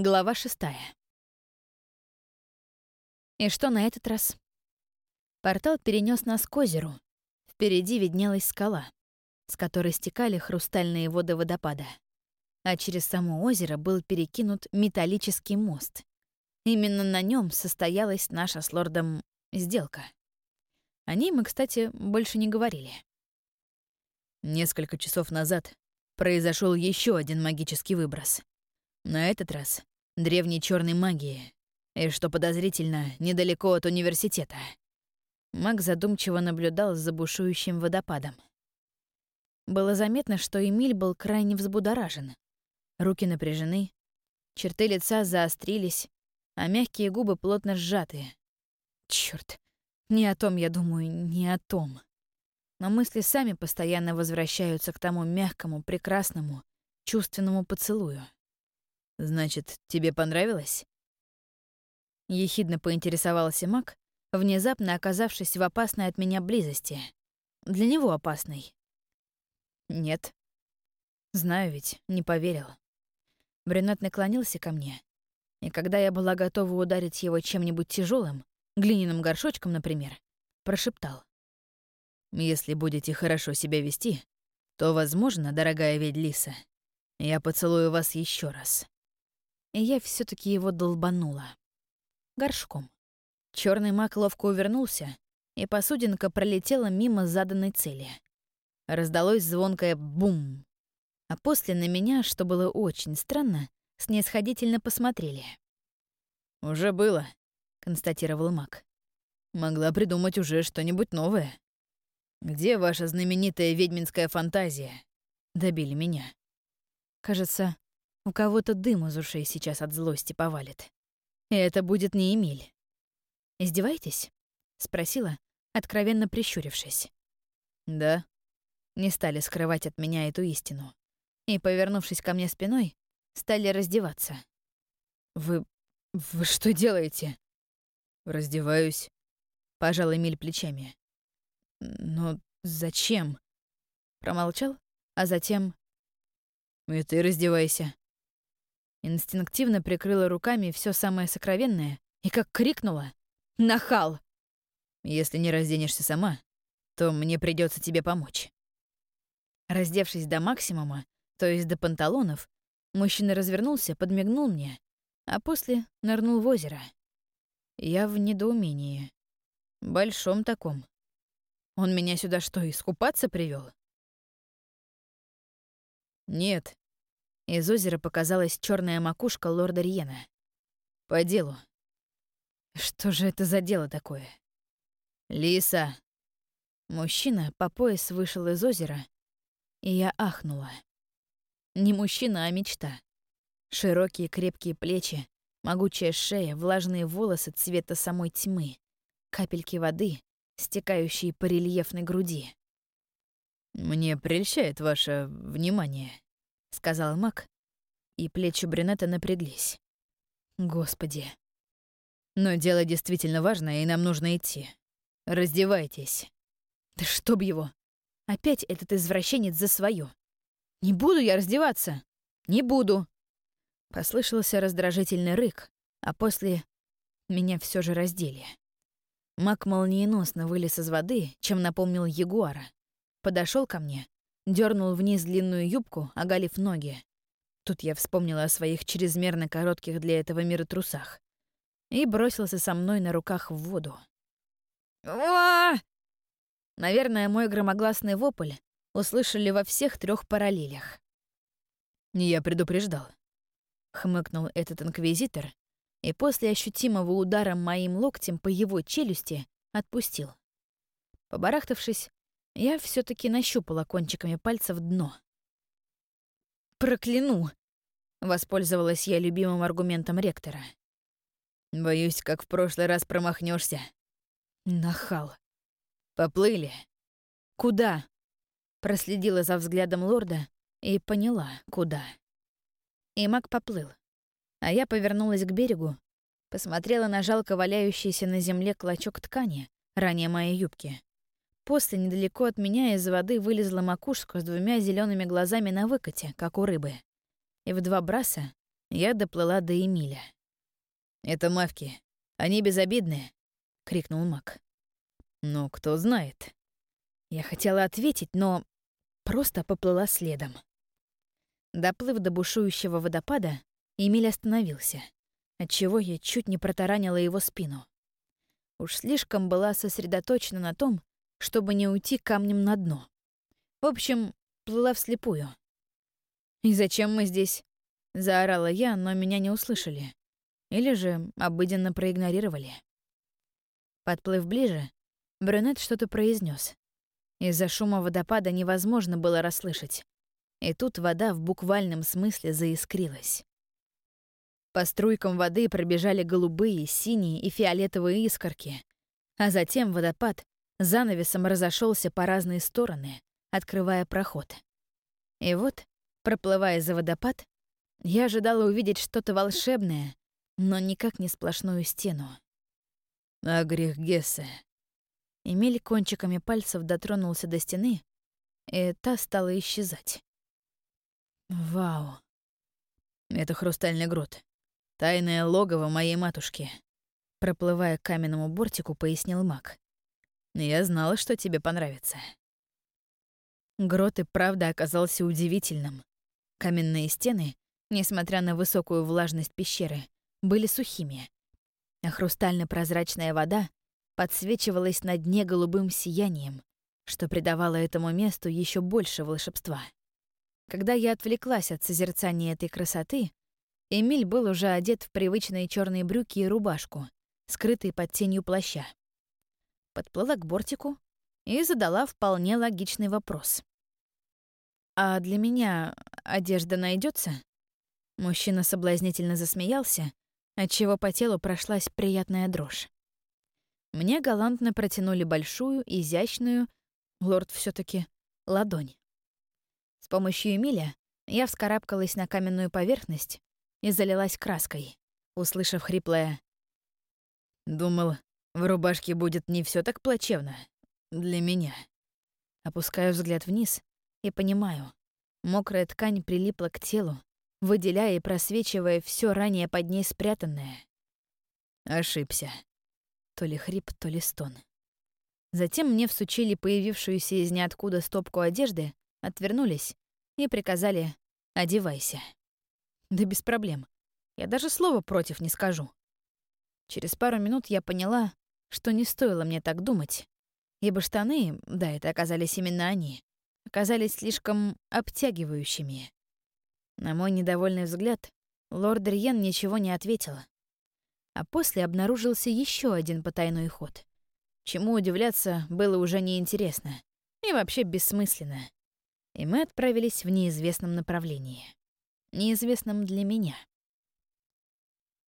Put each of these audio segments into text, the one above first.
Глава шестая. И что на этот раз? Портал перенес нас к озеру. Впереди виднелась скала, с которой стекали хрустальные воды водопада. А через само озеро был перекинут металлический мост. Именно на нем состоялась наша с лордом сделка. О ней мы, кстати, больше не говорили. Несколько часов назад произошел еще один магический выброс. На этот раз древней черной магии, и, что подозрительно, недалеко от университета. Маг задумчиво наблюдал за бушующим водопадом. Было заметно, что Эмиль был крайне взбудоражен. Руки напряжены, черты лица заострились, а мягкие губы плотно сжаты. Черт, не о том я думаю, не о том. Но мысли сами постоянно возвращаются к тому мягкому, прекрасному, чувственному поцелую. «Значит, тебе понравилось?» Ехидно поинтересовался маг, внезапно оказавшись в опасной от меня близости. Для него опасной. Нет. Знаю ведь, не поверил. Брюнет наклонился ко мне, и когда я была готова ударить его чем-нибудь тяжелым, глиняным горшочком, например, прошептал. «Если будете хорошо себя вести, то, возможно, дорогая Ведлиса, я поцелую вас еще раз». И я все таки его долбанула. Горшком. Черный маг ловко увернулся, и посудинка пролетела мимо заданной цели. Раздалось звонкое «бум», а после на меня, что было очень странно, снисходительно посмотрели. «Уже было», — констатировал маг. «Могла придумать уже что-нибудь новое. Где ваша знаменитая ведьминская фантазия?» Добили меня. Кажется, у кого-то дым из ушей сейчас от злости повалит. И это будет не Эмиль. «Издеваетесь?» — спросила, откровенно прищурившись. «Да». Не стали скрывать от меня эту истину. И, повернувшись ко мне спиной, стали раздеваться. «Вы... вы что делаете?» «Раздеваюсь», — пожал Эмиль плечами. «Но зачем?» Промолчал, а затем... «И ты раздевайся». Инстинктивно прикрыла руками все самое сокровенное и как крикнула. Нахал!» «Если не разденешься сама, то мне придется тебе помочь». Раздевшись до максимума, то есть до панталонов, мужчина развернулся, подмигнул мне, а после нырнул в озеро. Я в недоумении. Большом таком. Он меня сюда что, искупаться привел? Нет. Из озера показалась черная макушка лорда Риена. По делу. Что же это за дело такое? Лиса. Мужчина по пояс вышел из озера, и я ахнула. Не мужчина, а мечта. Широкие крепкие плечи, могучая шея, влажные волосы цвета самой тьмы, капельки воды, стекающие по рельефной груди. «Мне прельщает ваше внимание», — сказал маг, и плечи брюнета напряглись. «Господи, но дело действительно важное, и нам нужно идти. Раздевайтесь. Да чтоб его! Опять этот извращенец за свое. Не буду я раздеваться. Не буду. Послышался раздражительный рык, а после меня все же раздели. Мак молниеносно вылез из воды, чем напомнил ягуара. Подошел ко мне, дернул вниз длинную юбку, оголив ноги. Тут я вспомнила о своих чрезмерно коротких для этого мира трусах и бросился со мной на руках в воду. О! Наверное, мой громогласный вопль услышали во всех трех параллелях. «Я предупреждал», — хмыкнул этот инквизитор, и после ощутимого удара моим локтем по его челюсти отпустил. Побарахтавшись, я все таки нащупала кончиками пальцев дно. «Прокляну!» — воспользовалась я любимым аргументом ректора — Боюсь, как в прошлый раз промахнешься. Нахал. Поплыли. Куда? Проследила за взглядом лорда и поняла, куда. И маг поплыл. А я повернулась к берегу, посмотрела на жалко валяющийся на земле клочок ткани, ранее моей юбки. После недалеко от меня из воды вылезла макушка с двумя зелеными глазами на выкате, как у рыбы. И в два браса я доплыла до Эмиля. «Это мавки. Они безобидные», — крикнул Мак. «Ну, кто знает». Я хотела ответить, но просто поплыла следом. Доплыв до бушующего водопада, Эмиль остановился, отчего я чуть не протаранила его спину. Уж слишком была сосредоточена на том, чтобы не уйти камнем на дно. В общем, плыла вслепую. «И зачем мы здесь?» — заорала я, но меня не услышали. Или же обыденно проигнорировали. Подплыв ближе, брюнет что-то произнес. Из-за шума водопада невозможно было расслышать. И тут вода в буквальном смысле заискрилась. По струйкам воды пробежали голубые, синие и фиолетовые искорки, а затем водопад занавесом разошелся по разные стороны, открывая проход. И вот, проплывая за водопад, я ожидала увидеть что-то волшебное, но никак не сплошную стену. Агрих Гессе. Эмиль кончиками пальцев дотронулся до стены, и та стала исчезать. Вау. Это хрустальный грот. Тайное логово моей матушки. Проплывая к каменному бортику, пояснил маг. Я знала, что тебе понравится. Грот и правда оказался удивительным. Каменные стены, несмотря на высокую влажность пещеры, были сухими, а хрустально-прозрачная вода подсвечивалась на дне голубым сиянием, что придавало этому месту еще больше волшебства. Когда я отвлеклась от созерцания этой красоты, Эмиль был уже одет в привычные черные брюки и рубашку, скрытые под тенью плаща. Подплыла к бортику и задала вполне логичный вопрос. «А для меня одежда найдется? Мужчина соблазнительно засмеялся, отчего по телу прошлась приятная дрожь. Мне галантно протянули большую, изящную, лорд все таки ладонь. С помощью Эмиля я вскарабкалась на каменную поверхность и залилась краской, услышав хриплое «Думал, в рубашке будет не все так плачевно. Для меня». Опускаю взгляд вниз и понимаю. Мокрая ткань прилипла к телу, выделяя и просвечивая все ранее под ней спрятанное. Ошибся. То ли хрип, то ли стон. Затем мне всучили появившуюся из ниоткуда стопку одежды, отвернулись и приказали «одевайся». Да без проблем. Я даже слова против не скажу. Через пару минут я поняла, что не стоило мне так думать, ибо штаны, да, это оказались именно они, оказались слишком обтягивающими. На мой недовольный взгляд, лорд Риен ничего не ответила. А после обнаружился еще один потайной ход. Чему удивляться было уже неинтересно и вообще бессмысленно. И мы отправились в неизвестном направлении. Неизвестном для меня.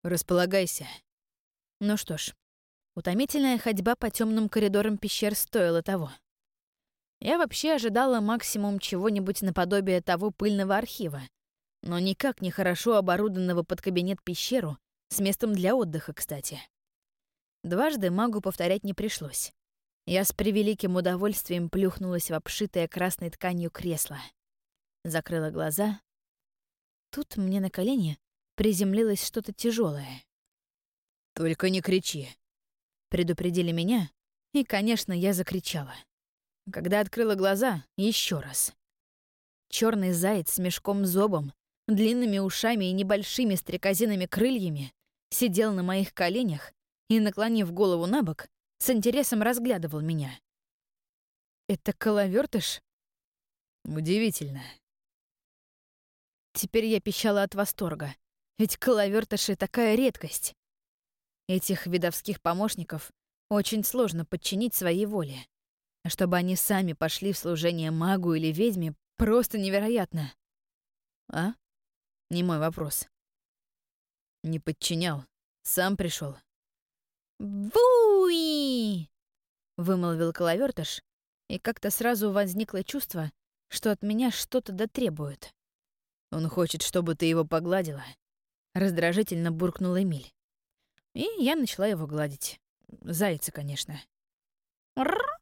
«Располагайся». Ну что ж, утомительная ходьба по темным коридорам пещер стоила того. Я вообще ожидала максимум чего-нибудь наподобие того пыльного архива, но никак не хорошо оборудованного под кабинет пещеру с местом для отдыха, кстати. Дважды магу повторять не пришлось. Я с превеликим удовольствием плюхнулась в обшитое красной тканью кресло. Закрыла глаза. Тут мне на колени приземлилось что-то тяжелое. «Только не кричи», — предупредили меня, и, конечно, я закричала. Когда открыла глаза, еще раз. Черный заяц с мешком зобом, длинными ушами и небольшими стрекозиными крыльями сидел на моих коленях и, наклонив голову на бок, с интересом разглядывал меня. «Это коловертыш? «Удивительно». Теперь я пищала от восторга, ведь коловертыши — такая редкость. Этих видовских помощников очень сложно подчинить своей воле. А чтобы они сами пошли в служение магу или ведьме, просто невероятно. А? Не мой вопрос. Не подчинял. Сам пришел. «Буи!» — вымолвил коловертыш, и как-то сразу возникло чувство, что от меня что-то дотребуют. «Он хочет, чтобы ты его погладила», — раздражительно буркнул Эмиль. И я начала его гладить. Зайца, конечно. «Рррр!»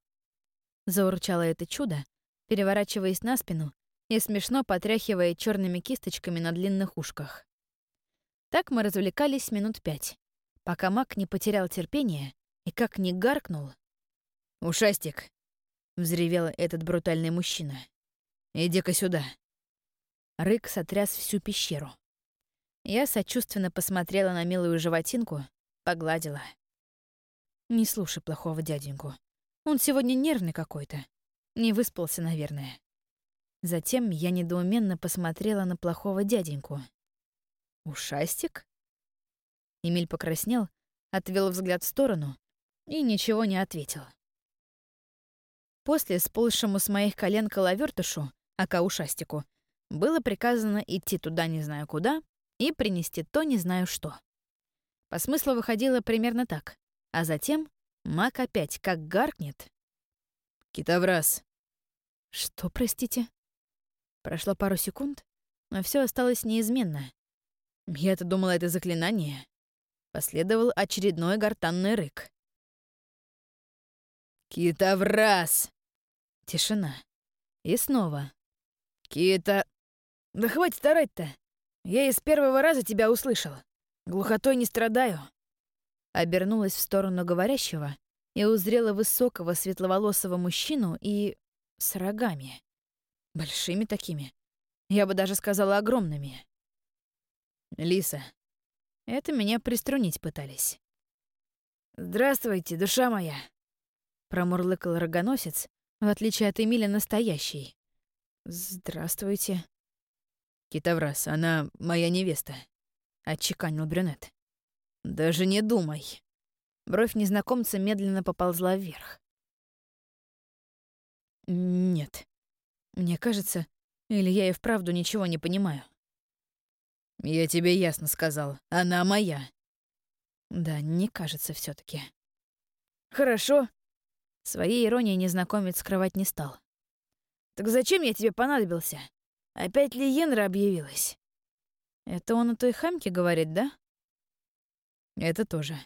Заурчало это чудо, переворачиваясь на спину и смешно потряхивая черными кисточками на длинных ушках. Так мы развлекались минут пять, пока маг не потерял терпение и как не гаркнул. «Ушастик!» — взревел этот брутальный мужчина. «Иди-ка сюда!» Рык сотряс всю пещеру. Я сочувственно посмотрела на милую животинку, погладила. Не слушай плохого дяденьку. Он сегодня нервный какой-то. Не выспался, наверное. Затем я недоуменно посмотрела на плохого дяденьку. «Ушастик?» Эмиль покраснел, отвел взгляд в сторону и ничего не ответил. После сползшему с моих колен коловертышу, ака ушастику, было приказано идти туда не знаю куда и принести то не знаю что. По смыслу выходило примерно так. А затем маг опять как гаркнет. «Китовраз!» «Что, простите?» Прошло пару секунд, но все осталось неизменно. Я-то думала, это заклинание. Последовал очередной гортанный рык. «Китовраз!» Тишина. И снова. «Кита...» «Да хватит орать-то! Я из первого раза тебя услышал. Глухотой не страдаю». Обернулась в сторону говорящего и узрела высокого светловолосого мужчину и... с рогами. Большими такими. Я бы даже сказала огромными. Лиса. Это меня приструнить пытались. «Здравствуйте, душа моя!» Промурлыкал рогоносец, в отличие от Эмиля настоящий. «Здравствуйте». «Китаврас, она моя невеста», — отчеканил брюнет. «Даже не думай». Бровь незнакомца медленно поползла вверх. «Нет. Мне кажется, или я и вправду ничего не понимаю». «Я тебе ясно сказал. Она моя». «Да, не кажется все таки «Хорошо». Своей иронии незнакомец скрывать не стал. «Так зачем я тебе понадобился? Опять ли Йенра объявилась?» «Это он о той хамке говорит, да?» «Это тоже.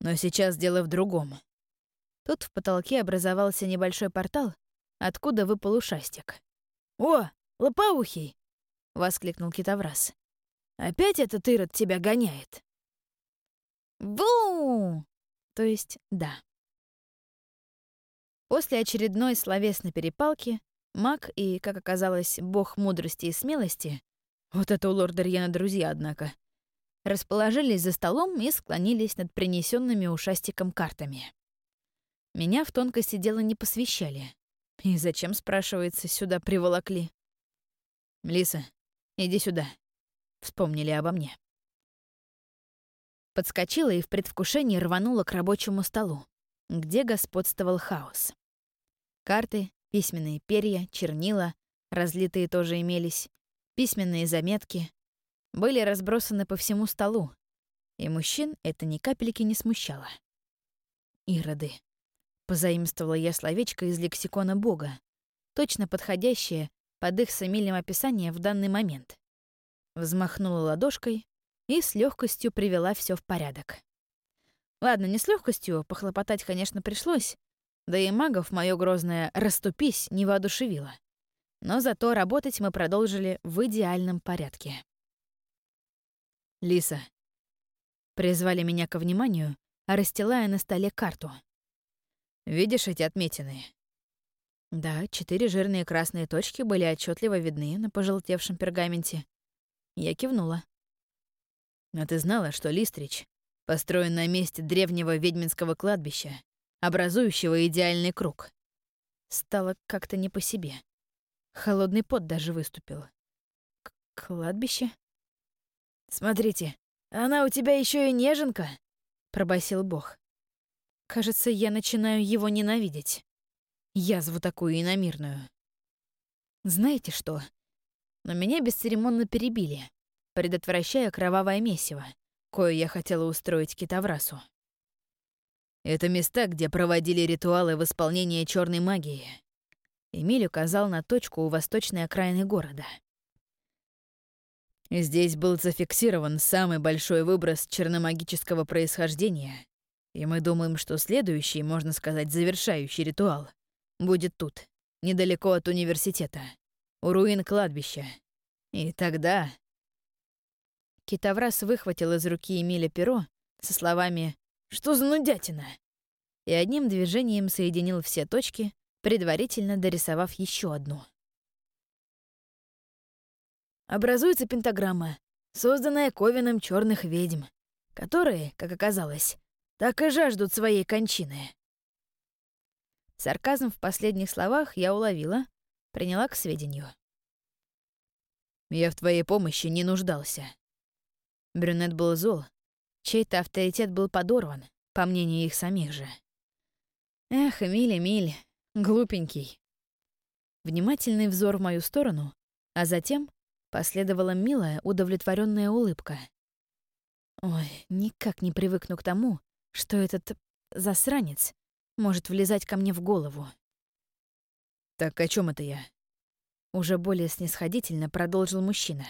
Но сейчас дело в другом». Тут в потолке образовался небольшой портал, откуда выпал ушастик. «О, лопоухий!» — воскликнул китовраз. «Опять этот Ирод тебя гоняет?» «Бу!» То есть «да». После очередной словесной перепалки Маг и, как оказалось, бог мудрости и смелости, вот это у лорда Рьена друзья, однако, расположились за столом и склонились над принесенными ушастиком картами. Меня в тонкости дела не посвящали. И зачем, спрашивается, сюда приволокли? «Лиса, иди сюда», — вспомнили обо мне. Подскочила и в предвкушении рванула к рабочему столу, где господствовал хаос. Карты, Письменные перья, чернила, разлитые тоже имелись, письменные заметки, были разбросаны по всему столу, и мужчин это ни капельки не смущало. «Ироды», — позаимствовала я словечко из лексикона Бога, точно подходящее под их с Эмилем описание в данный момент. Взмахнула ладошкой и с легкостью привела все в порядок. Ладно, не с легкостью, похлопотать, конечно, пришлось, да и магов мое грозное «раступись» не воодушевило. Но зато работать мы продолжили в идеальном порядке. «Лиса». Призвали меня ко вниманию, расстилая на столе карту. «Видишь эти отметины?» Да, четыре жирные красные точки были отчетливо видны на пожелтевшем пергаменте. Я кивнула. «А ты знала, что Листрич построен на месте древнего ведьминского кладбища, образующего идеальный круг. Стало как-то не по себе. Холодный пот даже выступил. К кладбище? «Смотрите, она у тебя еще и неженка», — пробасил бог. Кажется, я начинаю его ненавидеть. Язву такую иномирную. Знаете что? Но меня бесцеремонно перебили, предотвращая кровавое месиво, кое я хотела устроить китоврасу. Это места, где проводили ритуалы в исполнении черной магии. Эмиль указал на точку у восточной окраины города. Здесь был зафиксирован самый большой выброс черномагического происхождения, и мы думаем, что следующий, можно сказать, завершающий ритуал будет тут, недалеко от университета, у руин кладбища. И тогда... Китоврас выхватил из руки Эмиля перо со словами «Что за нудятина?» и одним движением соединил все точки, предварительно дорисовав еще одну. Образуется пентаграмма, созданная Ковином черных ведьм, которые, как оказалось, так и жаждут своей кончины. Сарказм в последних словах я уловила, приняла к сведению. «Я в твоей помощи не нуждался». Брюнет был зол, чей-то авторитет был подорван, по мнению их самих же. Эх, Эмиль, Эмиль, глупенький. Внимательный взор в мою сторону, а затем последовала милая, удовлетворенная улыбка. Ой, никак не привыкну к тому, что этот засранец может влезать ко мне в голову. «Так о чем это я?» Уже более снисходительно продолжил мужчина.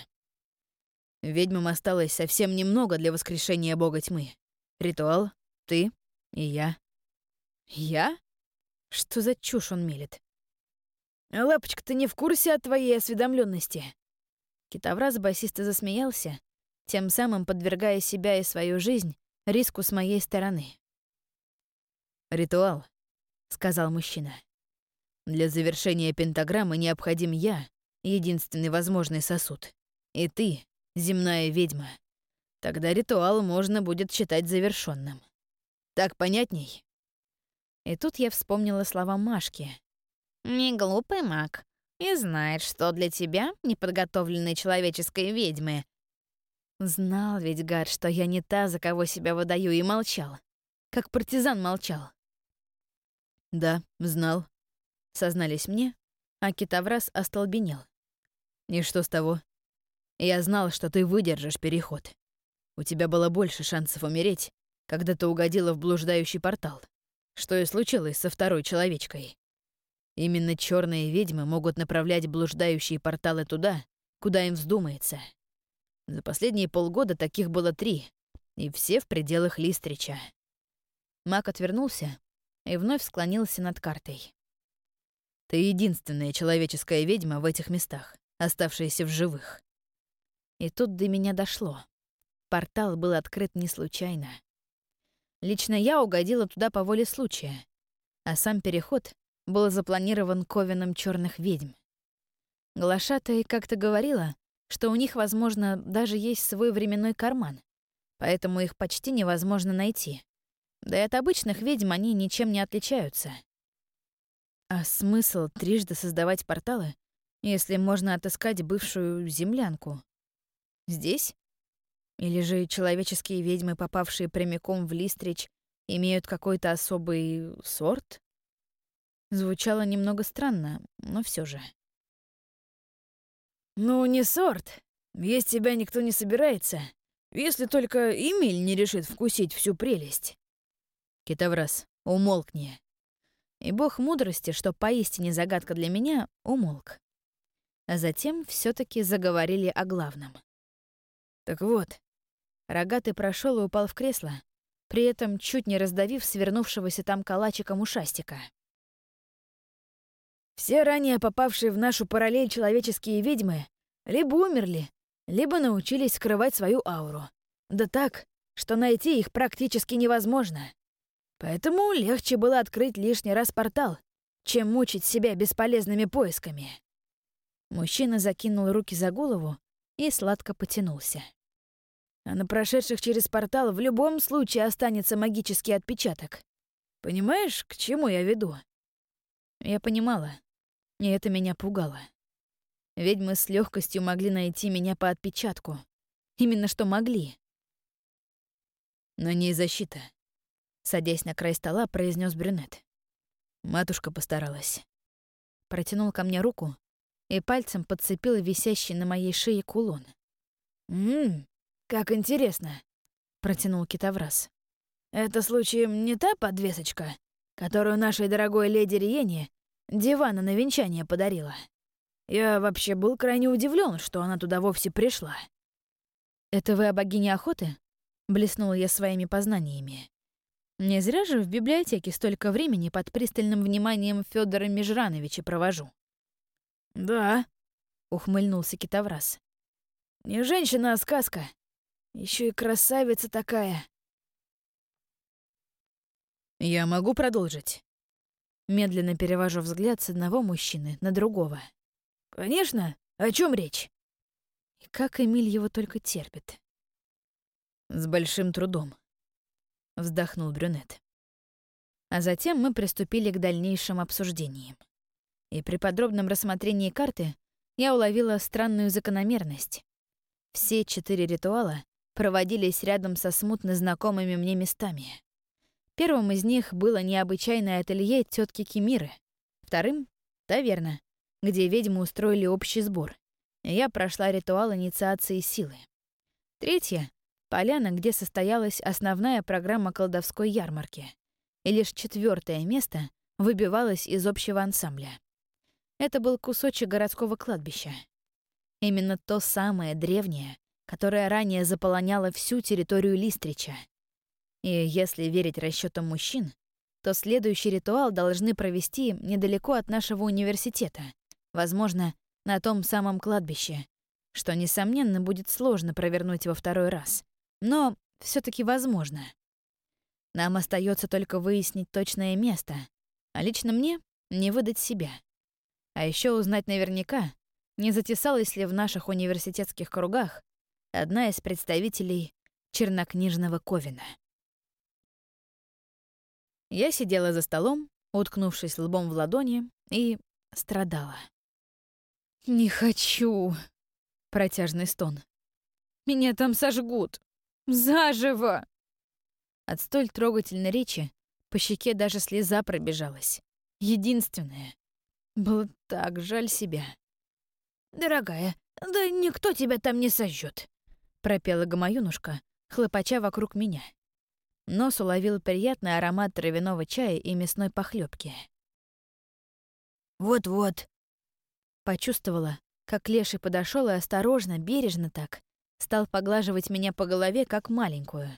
«Ведьмам осталось совсем немного для воскрешения бога тьмы. Ритуал, ты и я». «Я? Что за чушь он мелет?» «Лапочка, ты не в курсе о твоей осведомленности? Китовраз басиста засмеялся, тем самым подвергая себя и свою жизнь риску с моей стороны. «Ритуал», — сказал мужчина. «Для завершения пентаграммы необходим я, единственный возможный сосуд, и ты, земная ведьма. Тогда ритуал можно будет считать завершенным. Так понятней?» И тут я вспомнила слова Машки. «Не глупый маг, и знает, что для тебя, неподготовленной человеческой ведьмы, Знал ведь, гад, что я не та, за кого себя выдаю, и молчал. Как партизан молчал. «Да, знал», — сознались мне, а Китаврас остолбенел. «И что с того? Я знал, что ты выдержишь переход. У тебя было больше шансов умереть, когда ты угодила в блуждающий портал, что и случилось со второй человечкой. Именно черные ведьмы могут направлять блуждающие порталы туда, куда им вздумается. За последние полгода таких было три, и все в пределах Листрича. Мак отвернулся и вновь склонился над картой. Ты единственная человеческая ведьма в этих местах, оставшаяся в живых. И тут до меня дошло. Портал был открыт не случайно. Лично я угодила туда по воле случая, а сам переход был запланирован ковином черных ведьм. Глашатая как-то говорила, что у них, возможно, даже есть свой временной карман, поэтому их почти невозможно найти. Да и от обычных ведьм они ничем не отличаются. А смысл трижды создавать порталы, если можно отыскать бывшую землянку? Здесь? Или же человеческие ведьмы, попавшие прямиком в Листрич, имеют какой-то особый сорт? Звучало немного странно, но все же. «Ну, не сорт. Есть тебя никто не собирается, если только Эмиль не решит вкусить всю прелесть». Китаврас, умолкни. И бог мудрости, что поистине загадка для меня, умолк. А затем все таки заговорили о главном. Так вот, рогатый прошел и упал в кресло, при этом чуть не раздавив свернувшегося там калачиком ушастика. Все ранее попавшие в нашу параллель человеческие ведьмы либо умерли, либо научились скрывать свою ауру. Да так, что найти их практически невозможно. Поэтому легче было открыть лишний раз портал, чем мучить себя бесполезными поисками. Мужчина закинул руки за голову и сладко потянулся. А на прошедших через портал в любом случае останется магический отпечаток. Понимаешь, к чему я веду? Я понимала. И это меня пугало. Ведьмы с легкостью могли найти меня по отпечатку. Именно что могли. На ней защита. Садясь на край стола, произнес брюнет. Матушка постаралась. Протянул ко мне руку и пальцем подцепил висящий на моей шее кулон. «Ммм, как интересно», — протянул китовраз. «Это случаем не та подвесочка, которую нашей дорогой леди Риене дивана на венчание подарила. Я вообще был крайне удивлен, что она туда вовсе пришла. «Это вы о богине охоты?» — блеснула я своими познаниями. Не зря же в библиотеке столько времени под пристальным вниманием Федора Межрановича провожу. «Да», — ухмыльнулся Китоврас. «Не женщина, а сказка. Еще и красавица такая. Я могу продолжить. Медленно перевожу взгляд с одного мужчины на другого. Конечно. О чем речь? И как Эмиль его только терпит. С большим трудом. Вздохнул брюнет. А затем мы приступили к дальнейшим обсуждениям. И при подробном рассмотрении карты я уловила странную закономерность. Все четыре ритуала проводились рядом со смутно знакомыми мне местами. Первым из них было необычайное ателье тетки Кемиры. Вторым — таверна, где ведьмы устроили общий сбор. я прошла ритуал инициации силы. Третье — поляна, где состоялась основная программа колдовской ярмарки. И лишь четвертое место выбивалось из общего ансамбля. Это был кусочек городского кладбища. Именно то самое древнее, которое ранее заполоняло всю территорию Листрича — и если верить расчетам мужчин, то следующий ритуал должны провести недалеко от нашего университета, возможно, на том самом кладбище, что, несомненно, будет сложно провернуть во второй раз. Но все таки возможно. Нам остается только выяснить точное место, а лично мне — не выдать себя. А еще узнать наверняка, не затесалась ли в наших университетских кругах одна из представителей чернокнижного Ковина. Я сидела за столом, уткнувшись лбом в ладони, и страдала. «Не хочу!» — протяжный стон. «Меня там сожгут! Заживо!» От столь трогательной речи по щеке даже слеза пробежалась. Единственное. Было так жаль себя. «Дорогая, да никто тебя там не сожжет, пропела Гамаюнушка, хлопача вокруг меня. Нос уловил приятный аромат травяного чая и мясной похлебки. «Вот-вот», — почувствовала, как Леший подошел и осторожно, бережно так, стал поглаживать меня по голове, как маленькую.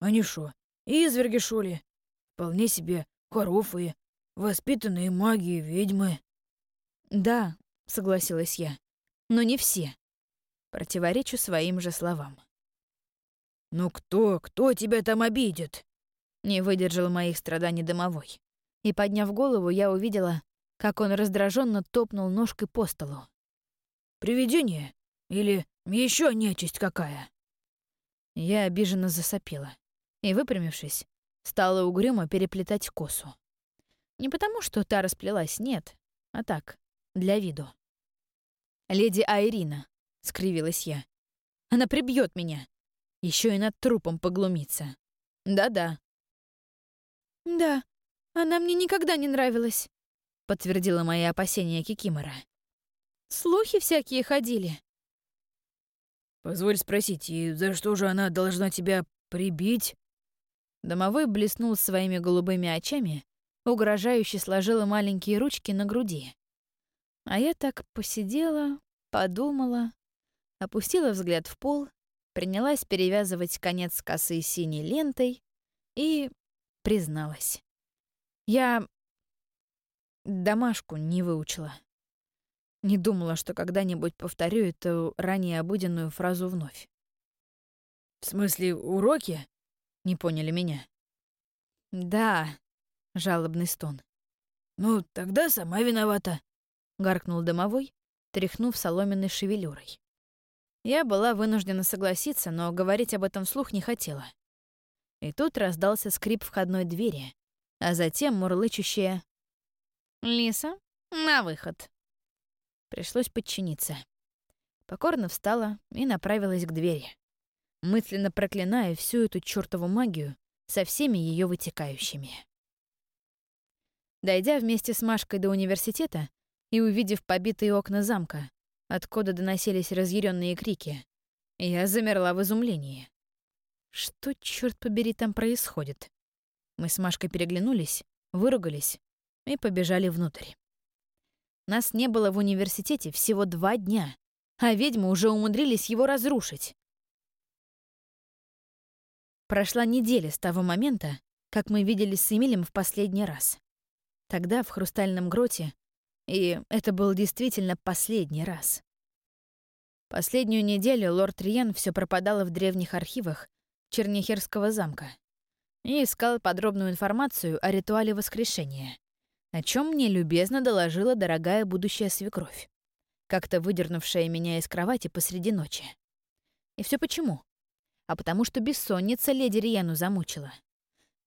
«Они шо, изверги, шо ли? Вполне себе хоруфые, воспитанные маги и ведьмы». «Да», — согласилась я, — «но не все». Противоречу своим же словам. «Ну кто, кто тебя там обидит?» Не выдержал моих страданий домовой. И, подняв голову, я увидела, как он раздраженно топнул ножкой по столу. «Привидение? Или еще нечисть какая?» Я обиженно засопела и, выпрямившись, стала угрюмо переплетать косу. Не потому, что та расплелась, нет, а так, для виду. «Леди Айрина», — скривилась я. «Она прибьет меня. Еще и над трупом поглумиться. Да-да. «Да, она мне никогда не нравилась», — подтвердила мои опасения Кикимора. «Слухи всякие ходили». «Позволь спросить, и за что же она должна тебя прибить?» Домовой блеснул своими голубыми очами, угрожающе сложила маленькие ручки на груди. А я так посидела, подумала, опустила взгляд в пол принялась перевязывать конец косы синей лентой и призналась. Я домашку не выучила. Не думала, что когда-нибудь повторю эту ранее обыденную фразу вновь. «В смысле, уроки?» — не поняли меня. «Да», — жалобный стон. «Ну, тогда сама виновата», — гаркнул домовой, тряхнув соломенной шевелюрой. Я была вынуждена согласиться, но говорить об этом вслух не хотела. И тут раздался скрип входной двери, а затем мурлычущее «Лиса, на выход!» Пришлось подчиниться. Покорно встала и направилась к двери, мысленно проклиная всю эту чёртову магию со всеми ее вытекающими. Дойдя вместе с Машкой до университета и увидев побитые окна замка, откуда доносились разъяренные крики. Я замерла в изумлении. Что, черт побери, там происходит? Мы с Машкой переглянулись, выругались и побежали внутрь. Нас не было в университете всего два дня, а ведьмы уже умудрились его разрушить. Прошла неделя с того момента, как мы виделись с Эмилем в последний раз. Тогда в Хрустальном гроте и это был действительно последний раз. Последнюю неделю лорд Риен все пропадало в древних архивах Чернихерского замка и искал подробную информацию о ритуале воскрешения, о чем мне любезно доложила дорогая будущая свекровь, как-то выдернувшая меня из кровати посреди ночи. И все почему? А потому что бессонница леди Риену замучила.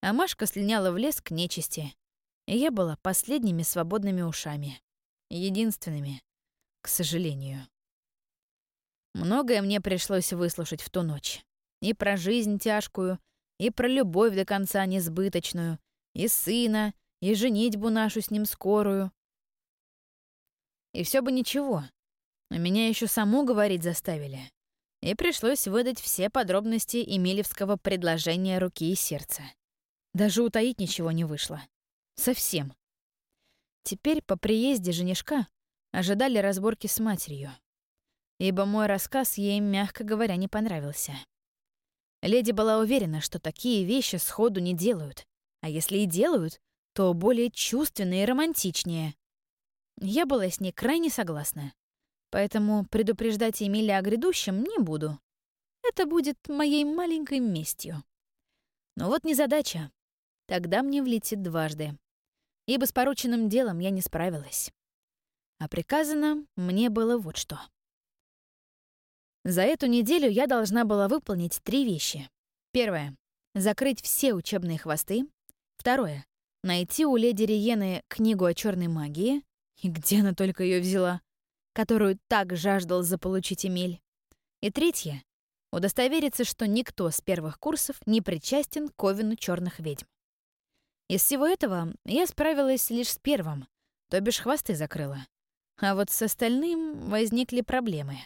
А Машка слиняла в лес к нечисти, и я была последними свободными ушами. Единственными, к сожалению. Многое мне пришлось выслушать в ту ночь. И про жизнь тяжкую, и про любовь до конца несбыточную, и сына, и женитьбу нашу с ним скорую. И все бы ничего, но меня еще саму говорить заставили. И пришлось выдать все подробности Эмилевского предложения руки и сердца. Даже утаить ничего не вышло. Совсем. Теперь по приезде женишка ожидали разборки с матерью, ибо мой рассказ ей, мягко говоря, не понравился. Леди была уверена, что такие вещи сходу не делают, а если и делают, то более чувственные и романтичнее. Я была с ней крайне согласна, поэтому предупреждать Эмиля о грядущем не буду. Это будет моей маленькой местью. Но вот незадача. Тогда мне влетит дважды. Ибо с порученным делом я не справилась. А приказано мне было вот что. За эту неделю я должна была выполнить три вещи. Первое — закрыть все учебные хвосты. Второе — найти у леди Риены книгу о черной магии, и где она только ее взяла, которую так жаждал заполучить Эмиль. И третье — удостовериться, что никто с первых курсов не причастен к Ковину черных ведьм. Из всего этого я справилась лишь с первым, то бишь хвосты закрыла. А вот с остальным возникли проблемы.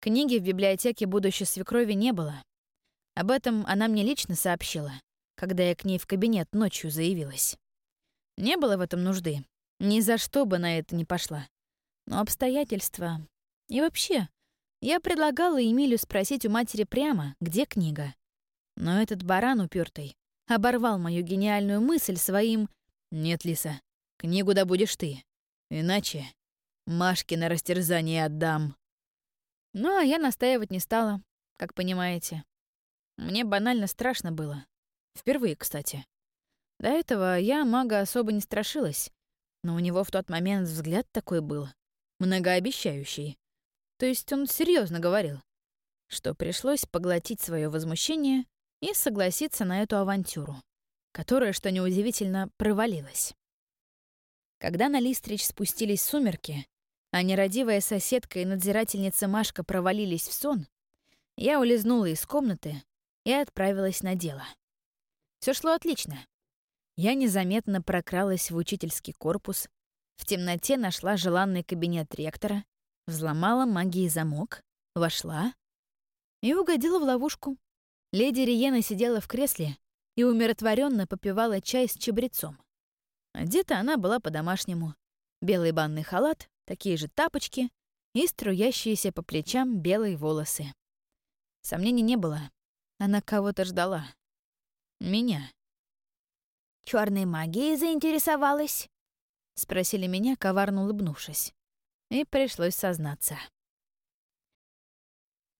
Книги в библиотеке будущей свекрови не было. Об этом она мне лично сообщила, когда я к ней в кабинет ночью заявилась. Не было в этом нужды. Ни за что бы на это не пошла. Но обстоятельства... И вообще, я предлагала Эмилю спросить у матери прямо, где книга. Но этот баран упертый оборвал мою гениальную мысль своим «Нет, Лиса, книгу добудешь ты, иначе Машке на растерзание отдам». Ну, а я настаивать не стала, как понимаете. Мне банально страшно было. Впервые, кстати. До этого я мага особо не страшилась, но у него в тот момент взгляд такой был, многообещающий. То есть он серьезно говорил, что пришлось поглотить свое возмущение и согласиться на эту авантюру, которая, что неудивительно, провалилась. Когда на Листрич спустились сумерки, а нерадивая соседка и надзирательница Машка провалились в сон, я улизнула из комнаты и отправилась на дело. Все шло отлично. Я незаметно прокралась в учительский корпус, в темноте нашла желанный кабинет ректора, взломала магией замок, вошла и угодила в ловушку. Леди Риена сидела в кресле и умиротворенно попивала чай с чабрецом. Одета она была по-домашнему. Белый банный халат, такие же тапочки и струящиеся по плечам белые волосы. Сомнений не было. Она кого-то ждала. Меня. Черной магией заинтересовалась?» — спросили меня, коварно улыбнувшись. И пришлось сознаться.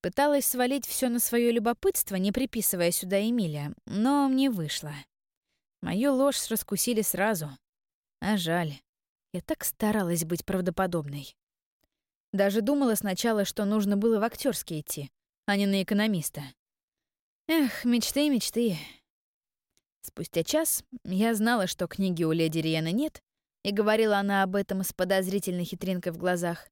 Пыталась свалить все на свое любопытство, не приписывая сюда Эмилия, но не вышло. Мою ложь раскусили сразу. А жаль. Я так старалась быть правдоподобной. Даже думала сначала, что нужно было в актерский идти, а не на экономиста. Эх, мечты, мечты. Спустя час я знала, что книги у леди Риены нет, и говорила она об этом с подозрительной хитринкой в глазах.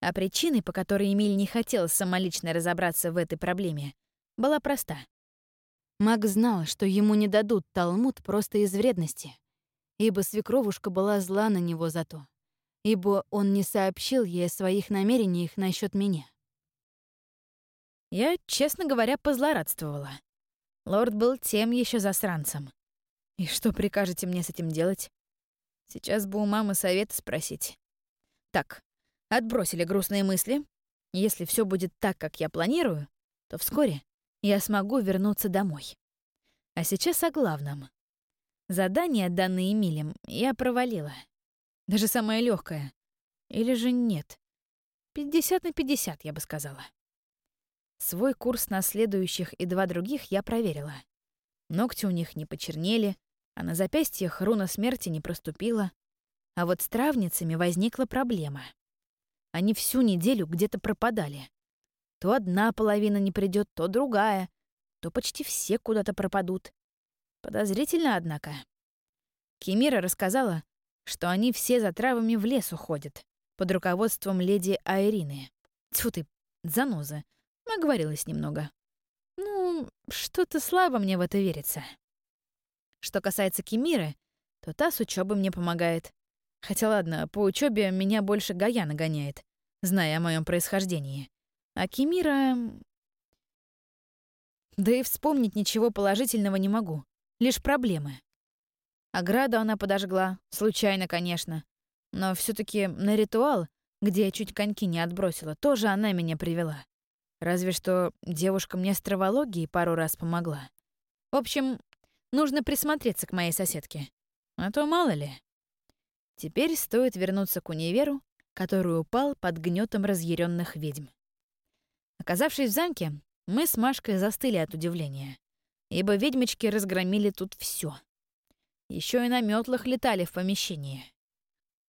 А причиной, по которой Эмиль не хотел самолично разобраться в этой проблеме, была проста. Маг знал, что ему не дадут Талмуд просто из вредности, ибо свекровушка была зла на него за то, ибо он не сообщил ей о своих намерениях насчет меня. Я, честно говоря, позлорадствовала. Лорд был тем еще засранцем. И что прикажете мне с этим делать? Сейчас бы у мамы совет спросить. Так, Отбросили грустные мысли. Если все будет так, как я планирую, то вскоре я смогу вернуться домой. А сейчас о главном. Задание, данное Эмилем, я провалила. Даже самое легкое. Или же нет. 50 на 50, я бы сказала. Свой курс на следующих и два других я проверила. Ногти у них не почернели, а на запястьях руна смерти не проступила. А вот с травницами возникла проблема. Они всю неделю где-то пропадали. То одна половина не придет, то другая, то почти все куда-то пропадут. Подозрительно, однако. Кемира рассказала, что они все за травами в лес уходят, под руководством леди Айрины. Тьфу ты, заноза. Оговорилась немного. Ну, что-то слабо мне в это верится. Что касается Кемиры, то та с учебой мне помогает. Хотя ладно, по учебе меня больше Гая нагоняет, зная о моем происхождении. А Кемира... Да и вспомнить ничего положительного не могу. Лишь проблемы. Ограду она подожгла, случайно, конечно. Но все таки на ритуал, где я чуть коньки не отбросила, тоже она меня привела. Разве что девушка мне с травологией пару раз помогла. В общем, нужно присмотреться к моей соседке. А то мало ли. Теперь стоит вернуться к универу, который упал под гнетом разъяренных ведьм. Оказавшись в замке, мы с Машкой застыли от удивления, ибо ведьмочки разгромили тут все. Еще и на метлах летали в помещении.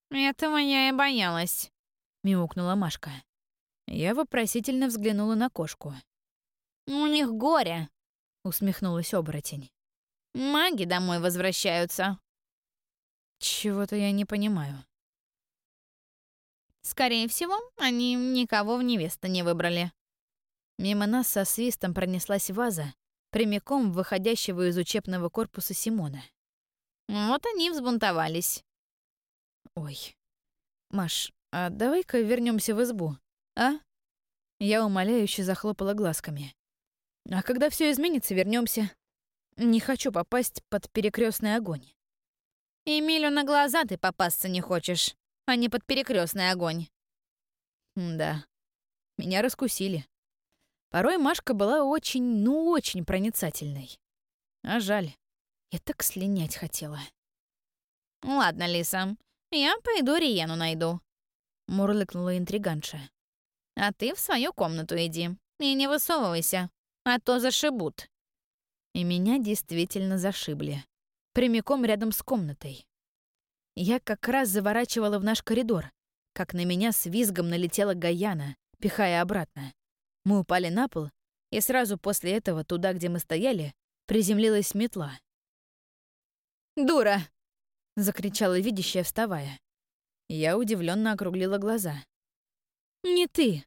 «Этого я и боялась», — мяукнула Машка. Я вопросительно взглянула на кошку. «У них горе», — усмехнулась оборотень. «Маги домой возвращаются». Чего-то я не понимаю. Скорее всего, они никого в невесты не выбрали. Мимо нас со свистом пронеслась ваза, прямиком выходящего из учебного корпуса Симона. Вот они взбунтовались. Ой. Маш, а давай-ка вернемся в избу, а? Я умоляюще захлопала глазками. А когда все изменится, вернемся. Не хочу попасть под перекрестный огонь. Эмилю на глаза ты попасться не хочешь, а не под перекрестный огонь. да, меня раскусили. Порой Машка была очень, ну очень проницательной. А жаль, я так слинять хотела. «Ладно, Лиса, я пойду Риену найду», — мурлыкнула интриганша. «А ты в свою комнату иди и не высовывайся, а то зашибут». И меня действительно зашибли прямиком рядом с комнатой. Я как раз заворачивала в наш коридор, как на меня с визгом налетела Гаяна, пихая обратно. Мы упали на пол, и сразу после этого туда, где мы стояли, приземлилась метла. «Дура!» — закричала видящая, вставая. Я удивленно округлила глаза. «Не ты!»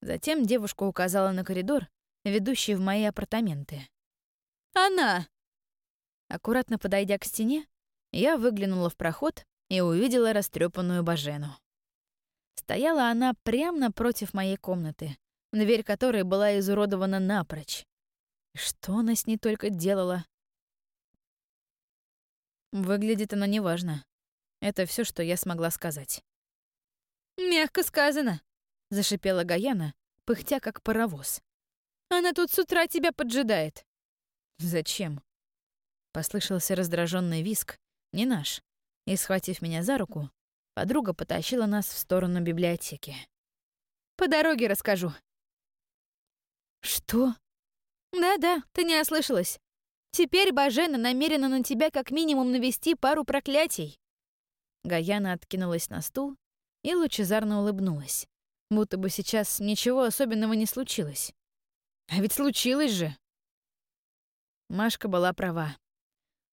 Затем девушка указала на коридор, ведущий в мои апартаменты. «Она!» Аккуратно подойдя к стене, я выглянула в проход и увидела растрепанную Бажену. Стояла она прямо напротив моей комнаты, дверь которой была изуродована напрочь. Что она с ней только делала? Выглядит она неважно. Это все, что я смогла сказать. «Мягко сказано», — зашипела Гаяна, пыхтя как паровоз. «Она тут с утра тебя поджидает». «Зачем?» Послышался раздраженный виск, не наш, и, схватив меня за руку, подруга потащила нас в сторону библиотеки. «По дороге расскажу». «Что?» «Да-да, ты не ослышалась. Теперь Бажена намерена на тебя как минимум навести пару проклятий». Гаяна откинулась на стул и лучезарно улыбнулась, будто бы сейчас ничего особенного не случилось. А ведь случилось же. Машка была права.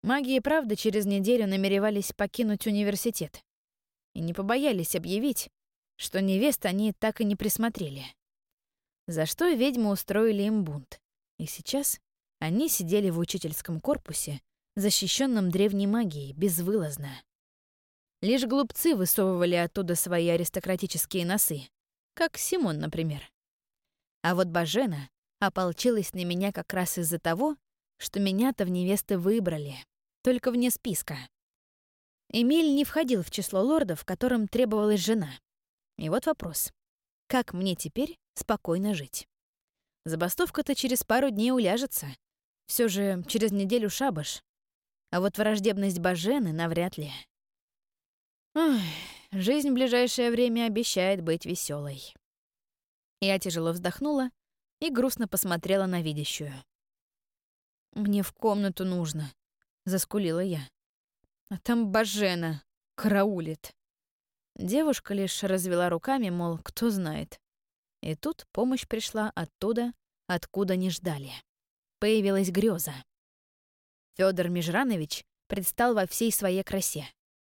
Маги и правда через неделю намеревались покинуть университет. И не побоялись объявить, что невест они так и не присмотрели. За что ведьмы устроили им бунт. И сейчас они сидели в учительском корпусе, защищенном древней магией, безвылазно. Лишь глупцы высовывали оттуда свои аристократические носы, как Симон, например. А вот Бажена ополчилась на меня как раз из-за того, что меня-то в невесты выбрали, только вне списка. Эмиль не входил в число лордов, которым требовалась жена. И вот вопрос. Как мне теперь спокойно жить? Забастовка-то через пару дней уляжется. Все же через неделю шабаш. А вот враждебность Бажены навряд ли. Ой, жизнь в ближайшее время обещает быть веселой. Я тяжело вздохнула и грустно посмотрела на видящую. «Мне в комнату нужно», — заскулила я. «А там Бажена караулит». Девушка лишь развела руками, мол, кто знает. И тут помощь пришла оттуда, откуда не ждали. Появилась греза. Федор Межранович предстал во всей своей красе.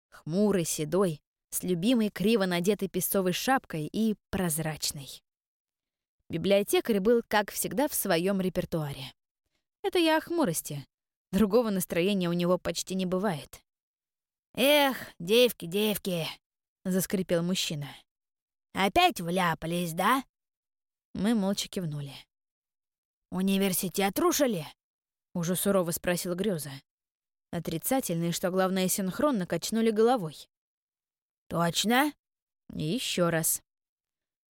Хмурый, седой, с любимой криво надетой песцовой шапкой и прозрачной. Библиотекарь был, как всегда, в своем репертуаре. Это я о хмурости. Другого настроения у него почти не бывает. «Эх, девки, девки!» — заскрипел мужчина. «Опять вляпались, да?» Мы молча кивнули. «Университет рушили?» — уже сурово спросил Грёза. Отрицательные, что главное, синхронно качнули головой. «Точно?» И еще раз.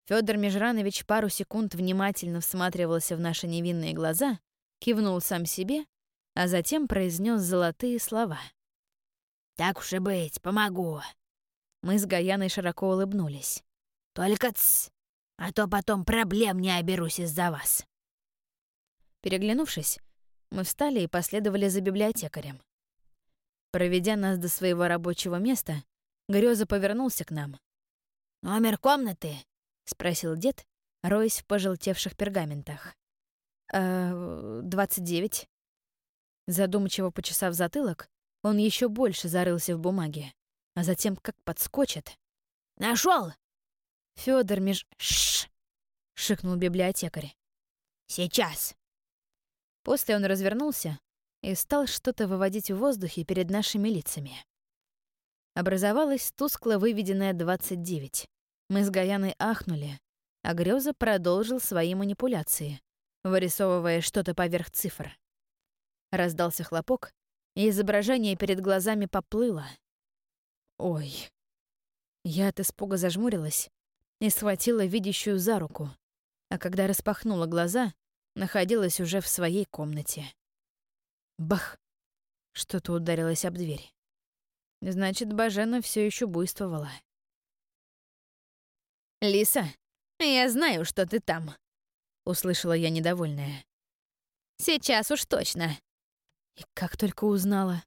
Федор Межранович пару секунд внимательно всматривался в наши невинные глаза, кивнул сам себе, а затем произнес золотые слова. «Так уж и быть, помогу». Мы с Гаяной широко улыбнулись. «Только тс, а то потом проблем не оберусь из-за вас». Переглянувшись, мы встали и последовали за библиотекарем. Проведя нас до своего рабочего места, Грёза повернулся к нам. «Номер комнаты?» — спросил дед, роясь в пожелтевших пергаментах. «Э, «Двадцать девять». Задумчиво почесав затылок, он еще больше зарылся в бумаге, а затем как подскочит. Нашел! Федор меж... Шш! шикнул библиотекарь. Сейчас. После он развернулся и стал что-то выводить в воздухе перед нашими лицами. Образовалась тускло выведенная 29. Мы с Гаяной ахнули, а Грёза продолжил свои манипуляции, вырисовывая что-то поверх цифр. Раздался хлопок, и изображение перед глазами поплыло. Ой. Я от испуга зажмурилась и схватила видящую за руку, а когда распахнула глаза, находилась уже в своей комнате. Бах! Что-то ударилось об дверь. Значит, Бажена все еще буйствовала. «Лиса, я знаю, что ты там», — услышала я недовольная. «Сейчас уж точно». И как только узнала.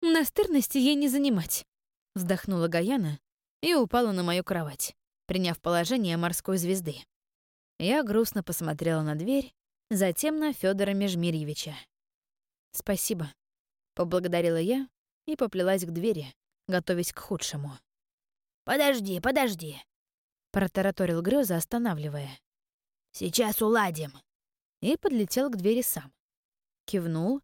«Настырности ей не занимать», — вздохнула Гаяна и упала на мою кровать, приняв положение морской звезды. Я грустно посмотрела на дверь, затем на Федора Межмирьевича. «Спасибо», — поблагодарила я и поплелась к двери, готовясь к худшему. «Подожди, подожди», Протараторил Грёза, останавливая. «Сейчас уладим!» И подлетел к двери сам. Кивнул,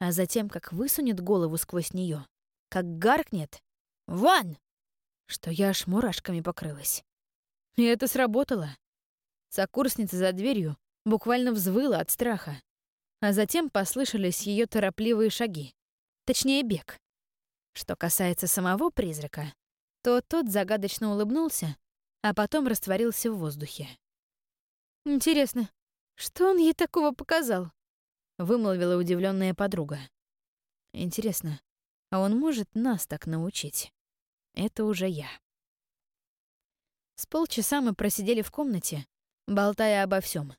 а затем, как высунет голову сквозь нее, как гаркнет «Вон!», что я аж мурашками покрылась. И это сработало. Сокурсница за дверью буквально взвыла от страха, а затем послышались ее торопливые шаги, точнее бег. Что касается самого призрака, то тот загадочно улыбнулся а потом растворился в воздухе. «Интересно, что он ей такого показал?» — вымолвила удивленная подруга. «Интересно, а он может нас так научить?» Это уже я. С полчаса мы просидели в комнате, болтая обо всем,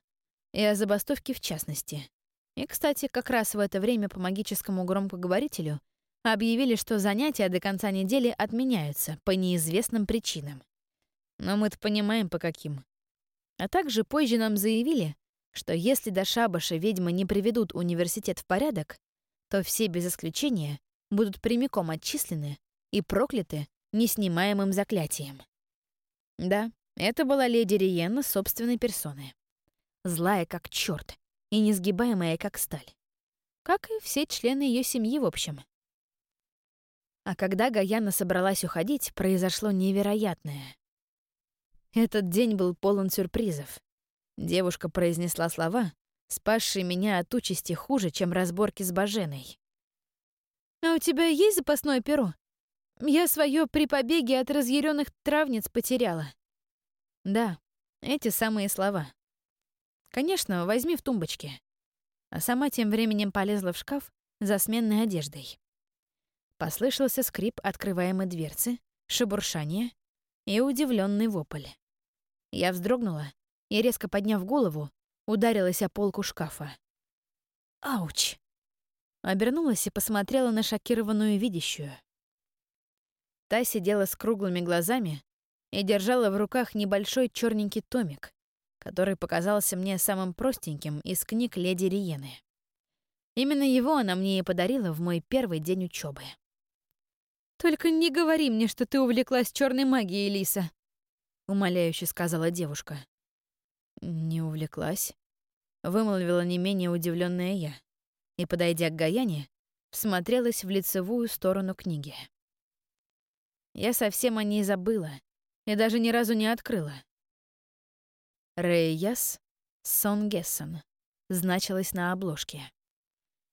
и о забастовке в частности. И, кстати, как раз в это время по магическому громкоговорителю объявили, что занятия до конца недели отменяются по неизвестным причинам. Но мы-то понимаем, по каким. А также позже нам заявили, что если до шабаша ведьмы не приведут университет в порядок, то все без исключения будут прямиком отчислены и прокляты неснимаемым заклятием. Да, это была леди Риенна собственной персоны. Злая как черт и несгибаемая как сталь. Как и все члены ее семьи, в общем. А когда Гаяна собралась уходить, произошло невероятное. Этот день был полон сюрпризов. Девушка произнесла слова, спасшие меня от участи хуже, чем разборки с Баженой. «А у тебя есть запасное перо? Я свое при побеге от разъяренных травниц потеряла». «Да, эти самые слова. Конечно, возьми в тумбочке». А сама тем временем полезла в шкаф за сменной одеждой. Послышался скрип открываемой дверцы, шебуршание и удивленный вопль. Я вздрогнула и, резко подняв голову, ударилась о полку шкафа. Ауч! Обернулась и посмотрела на шокированную видящую. Та сидела с круглыми глазами и держала в руках небольшой черненький томик, который показался мне самым простеньким из книг леди Риены. Именно его она мне и подарила в мой первый день учебы. «Только не говори мне, что ты увлеклась черной магией, Лиса», — умоляюще сказала девушка. «Не увлеклась», — вымолвила не менее удивленная я, и, подойдя к Гаяне, всмотрелась в лицевую сторону книги. Я совсем о ней забыла и даже ни разу не открыла. Рейяс Сон Гессон значилось на обложке.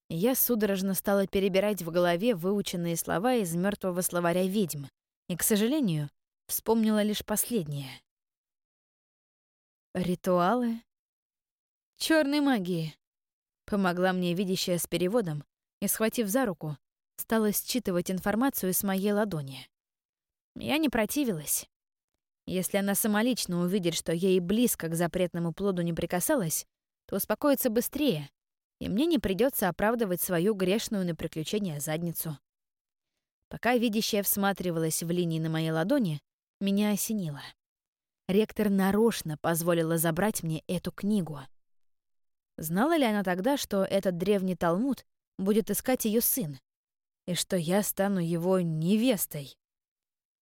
Я судорожно стала перебирать в голове выученные слова из мертвого словаря ведьм, и, к сожалению, вспомнила лишь последнее. Ритуалы? Черной магии. Помогла мне видящая с переводом и, схватив за руку, стала считывать информацию с моей ладони. Я не противилась. Если она самолично увидит, что ей близко к запретному плоду не прикасалась, то успокоится быстрее, и мне не придется оправдывать свою грешную на приключения задницу. Пока видящая всматривалась в линии на моей ладони, меня осенило. Ректор нарочно позволила забрать мне эту книгу. Знала ли она тогда, что этот древний Талмуд будет искать ее сын, и что я стану его невестой?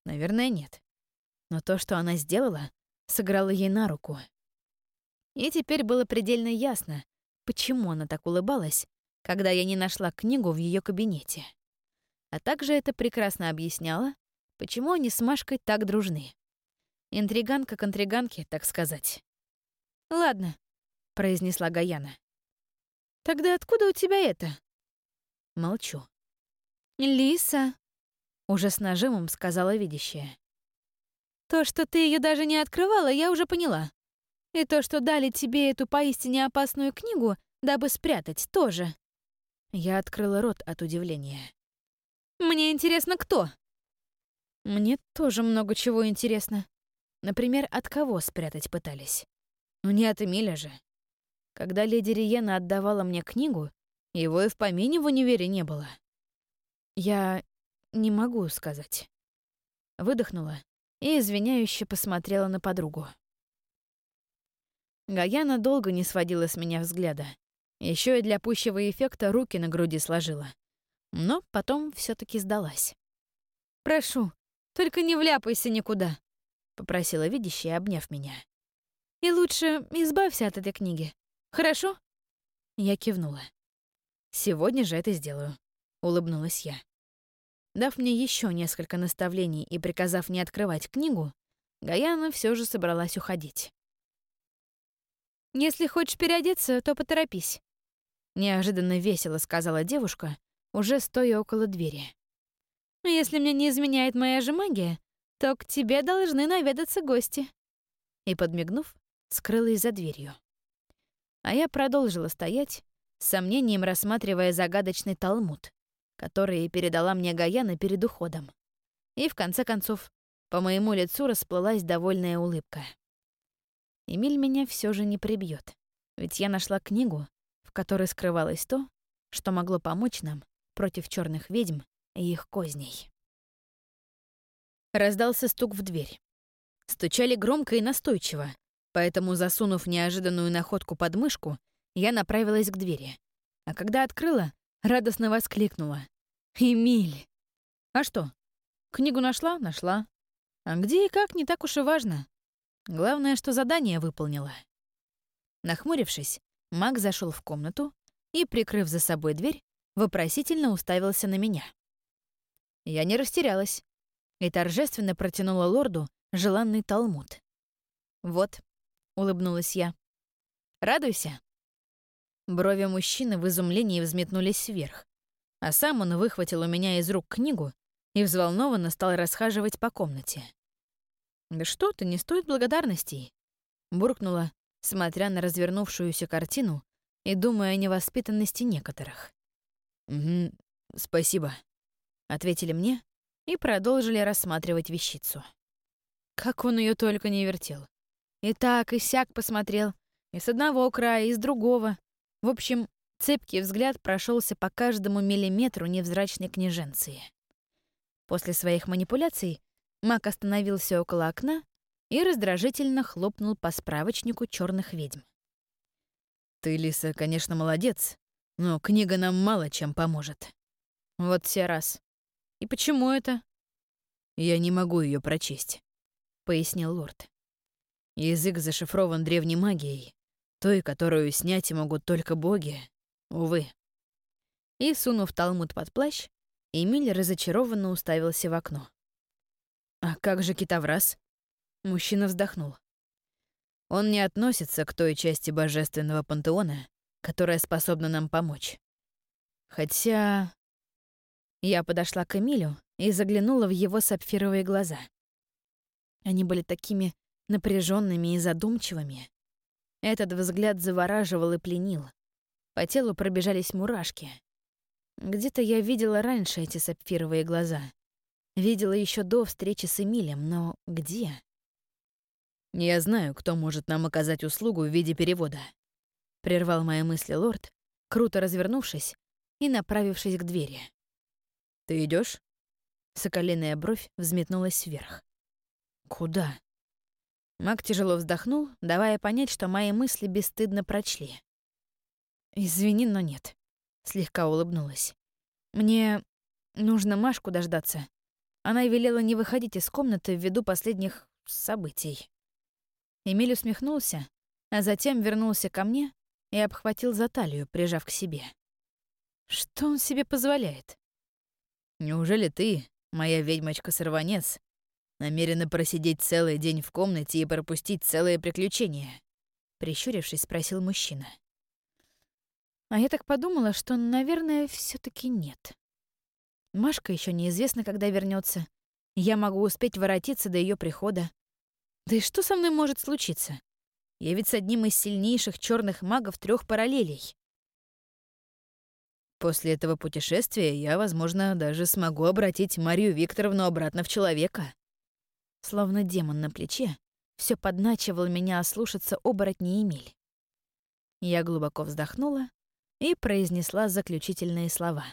Наверное, нет но то, что она сделала, сыграло ей на руку. И теперь было предельно ясно, почему она так улыбалась, когда я не нашла книгу в ее кабинете. А также это прекрасно объясняло, почему они с Машкой так дружны. Интриганка к интриганке, так сказать. «Ладно», — произнесла Гаяна. «Тогда откуда у тебя это?» Молчу. «Лиса», — уже с нажимом сказала видящая. То, что ты ее даже не открывала, я уже поняла. И то, что дали тебе эту поистине опасную книгу, дабы спрятать, тоже. Я открыла рот от удивления. Мне интересно, кто? Мне тоже много чего интересно. Например, от кого спрятать пытались. Ну не от Эмиля же. Когда леди Риена отдавала мне книгу, его и в помине в универе не было. Я не могу сказать. Выдохнула и извиняюще посмотрела на подругу. Гаяна долго не сводила с меня взгляда. Еще и для пущего эффекта руки на груди сложила. Но потом все таки сдалась. «Прошу, только не вляпайся никуда», — попросила видящая, обняв меня. «И лучше избавься от этой книги. Хорошо?» Я кивнула. «Сегодня же это сделаю», — улыбнулась я. Дав мне еще несколько наставлений и приказав не открывать книгу, Гаяна все же собралась уходить. «Если хочешь переодеться, то поторопись», — неожиданно весело сказала девушка, уже стоя около двери. «Если мне не изменяет моя же магия, то к тебе должны наведаться гости». И, подмигнув, скрылась за дверью. А я продолжила стоять, с сомнением рассматривая загадочный талмуд, которые передала мне Гаяна перед уходом. И, в конце концов, по моему лицу расплылась довольная улыбка. Эмиль меня все же не прибьет, ведь я нашла книгу, в которой скрывалось то, что могло помочь нам против черных ведьм и их козней. Раздался стук в дверь. Стучали громко и настойчиво, поэтому, засунув неожиданную находку под мышку, я направилась к двери. А когда открыла, радостно воскликнула. «Эмиль!» «А что? Книгу нашла? Нашла. А где и как, не так уж и важно. Главное, что задание выполнила». Нахмурившись, маг зашел в комнату и, прикрыв за собой дверь, вопросительно уставился на меня. Я не растерялась и торжественно протянула лорду желанный талмуд. «Вот», — улыбнулась я. «Радуйся». Брови мужчины в изумлении взметнулись вверх, а сам он выхватил у меня из рук книгу и взволнованно стал расхаживать по комнате. «Да что ты, не стоит благодарностей», — буркнула, смотря на развернувшуюся картину и думая о невоспитанности некоторых. «Угу, спасибо», — ответили мне и продолжили рассматривать вещицу. Как он ее только не вертел. И так, и сяк посмотрел. И с одного края, и с другого. В общем, цепкий взгляд прошелся по каждому миллиметру невзрачной княженции. После своих манипуляций Мак остановился около окна и раздражительно хлопнул по справочнику черных ведьм. «Ты, Лиса, конечно, молодец, но книга нам мало чем поможет». «Вот все раз. И почему это?» «Я не могу ее прочесть», — пояснил лорд. «Язык зашифрован древней магией, той, которую снять могут только боги. Увы». И, сунув талмуд под плащ, Эмиль разочарованно уставился в окно. «А как же китовраз?» Мужчина вздохнул. Он не относится к той части божественного пантеона, которая способна нам помочь. Хотя... Я подошла к Эмилю и заглянула в его сапфировые глаза. Они были такими напряженными и задумчивыми. Этот взгляд завораживал и пленил. По телу пробежались мурашки. Где-то я видела раньше эти сапфировые глаза. Видела еще до встречи с Эмилем, но где? «Я знаю, кто может нам оказать услугу в виде перевода», — прервал мои мысли лорд, круто развернувшись и направившись к двери. «Ты идешь? Соколиная бровь взметнулась вверх. «Куда?» Маг тяжело вздохнул, давая понять, что мои мысли бесстыдно прочли. «Извини, но нет», — слегка улыбнулась. «Мне нужно Машку дождаться. Она велела не выходить из комнаты ввиду последних событий». Эмиль усмехнулся, а затем вернулся ко мне и обхватил за талию, прижав к себе. Что он себе позволяет? «Неужели ты, моя ведьмочка-сорванец, намерена просидеть целый день в комнате и пропустить целое приключение?» Прищурившись, спросил мужчина. А я так подумала, что, наверное, все таки нет. Машка еще неизвестно, когда вернется. Я могу успеть воротиться до ее прихода. Да и что со мной может случиться? Я ведь с одним из сильнейших черных магов трех параллелей. После этого путешествия я, возможно, даже смогу обратить Марию Викторовну обратно в человека. Словно демон на плече, все подначивал меня ослушаться оборотни Эмиль. Я глубоко вздохнула и произнесла заключительные слова.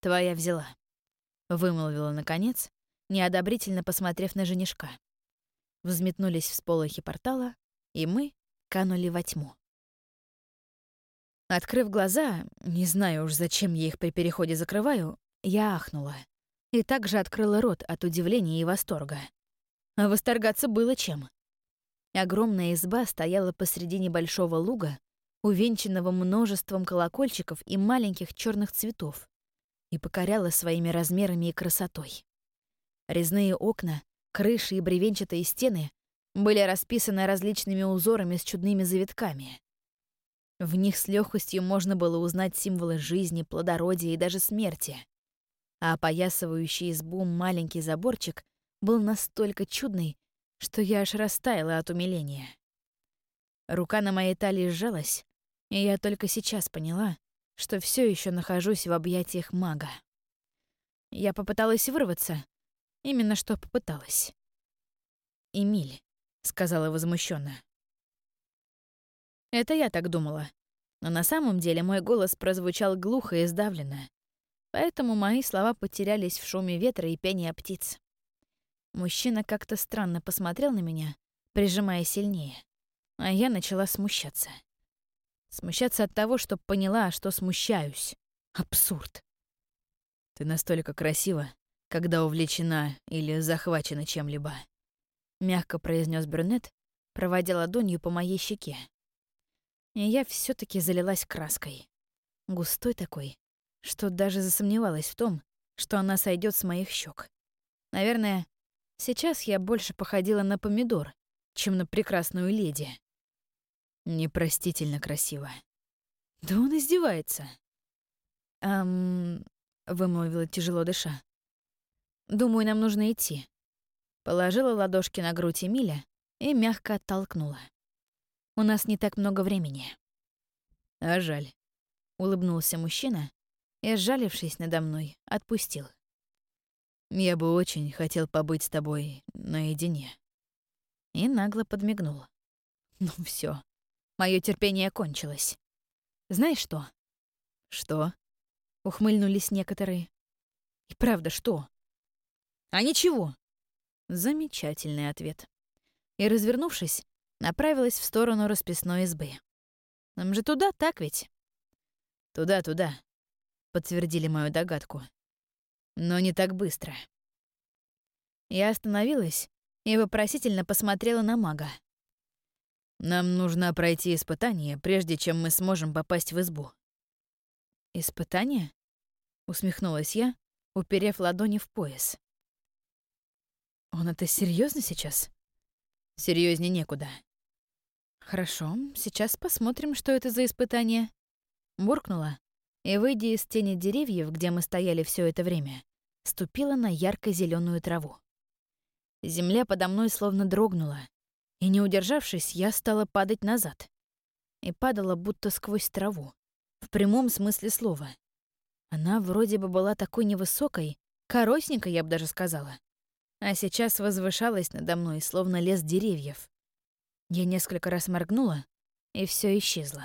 «Твоя взяла», — вымолвила наконец, неодобрительно посмотрев на женишка взметнулись всполохи портала, и мы канули во тьму. Открыв глаза, не знаю уж, зачем я их при переходе закрываю, я ахнула. И также открыла рот от удивления и восторга. А восторгаться было чем. Огромная изба стояла посреди небольшого луга, увенчанного множеством колокольчиков и маленьких черных цветов, и покоряла своими размерами и красотой. Резные окна Крыши и бревенчатые стены были расписаны различными узорами с чудными завитками. В них с легкостью можно было узнать символы жизни, плодородия и даже смерти. А опоясывающий избу маленький заборчик был настолько чудный, что я аж растаяла от умиления. Рука на моей талии сжалась, и я только сейчас поняла, что все еще нахожусь в объятиях мага. Я попыталась вырваться, Именно что попыталась. «Эмиль», — сказала возмущенно. Это я так думала. Но на самом деле мой голос прозвучал глухо и сдавленно. Поэтому мои слова потерялись в шуме ветра и пении птиц. Мужчина как-то странно посмотрел на меня, прижимая сильнее. А я начала смущаться. Смущаться от того, что поняла, что смущаюсь. Абсурд. «Ты настолько красива, когда увлечена или захвачена чем-либо», — мягко произнес брюнет, проводя ладонью по моей щеке. И я все таки залилась краской. Густой такой, что даже засомневалась в том, что она сойдет с моих щек. Наверное, сейчас я больше походила на помидор, чем на прекрасную леди. Непростительно красиво. Да он издевается. «Эм...» — вымолвила тяжело дыша. Думаю, нам нужно идти. Положила ладошки на грудь Эмиля и мягко оттолкнула. У нас не так много времени. А жаль. Улыбнулся мужчина и, сжалившись надо мной, отпустил. Я бы очень хотел побыть с тобой наедине. и нагло подмигнул. Ну все, мое терпение кончилось. Знаешь что? Что? Ухмыльнулись некоторые. И правда, что? А ничего. Замечательный ответ. И, развернувшись, направилась в сторону расписной избы. Нам же туда, так ведь? Туда, туда, подтвердили мою догадку. Но не так быстро. Я остановилась и вопросительно посмотрела на мага. «Нам нужно пройти испытание, прежде чем мы сможем попасть в избу». «Испытание?» — усмехнулась я, уперев ладони в пояс. «Он это серьезно сейчас?» Серьезнее некуда». «Хорошо, сейчас посмотрим, что это за испытание». Буркнула и, выйдя из тени деревьев, где мы стояли все это время, ступила на ярко зеленую траву. Земля подо мной словно дрогнула, и, не удержавшись, я стала падать назад. И падала будто сквозь траву, в прямом смысле слова. Она вроде бы была такой невысокой, коросненькой, я бы даже сказала. А сейчас возвышалась надо мной, словно лес деревьев. Я несколько раз моргнула, и все исчезло.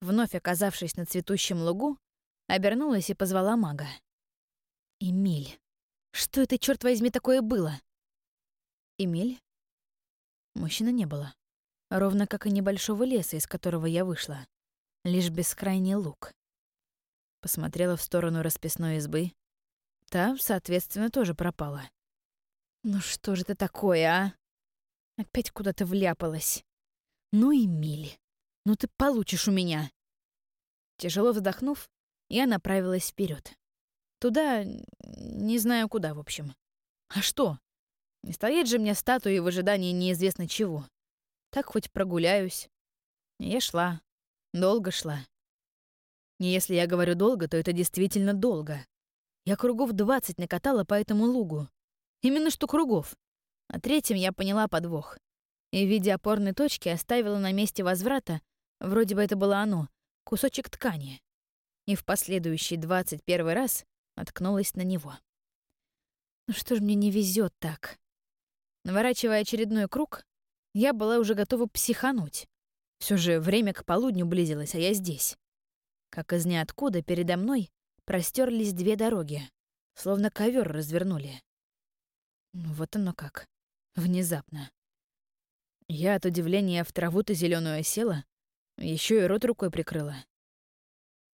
Вновь оказавшись на цветущем лугу, обернулась и позвала мага. «Эмиль, что это, черт возьми, такое было?» «Эмиль?» Мужчины не было. Ровно как и небольшого леса, из которого я вышла. Лишь бескрайний луг. Посмотрела в сторону расписной избы. Та, соответственно, тоже пропала. «Ну что же это такое, а?» Опять куда-то вляпалась. «Ну, Эмиль, ну ты получишь у меня!» Тяжело вздохнув, я направилась вперед. Туда, не знаю куда, в общем. А что? Не стоять же мне статуей в ожидании неизвестно чего. Так хоть прогуляюсь. Я шла. Долго шла. И если я говорю долго, то это действительно долго. Я кругов двадцать накатала по этому лугу. Именно что кругов. На третьем я поняла подвох. И в виде опорной точки оставила на месте возврата, вроде бы это было оно, кусочек ткани. И в последующий двадцать первый раз наткнулась на него. Ну что ж мне не везет так? Наворачивая очередной круг, я была уже готова психануть. Все же время к полудню близилось, а я здесь. Как из ниоткуда передо мной простерлись две дороги, словно ковер развернули. Ну вот оно как. Внезапно. Я от удивления в траву-то зеленую осела, еще и рот рукой прикрыла.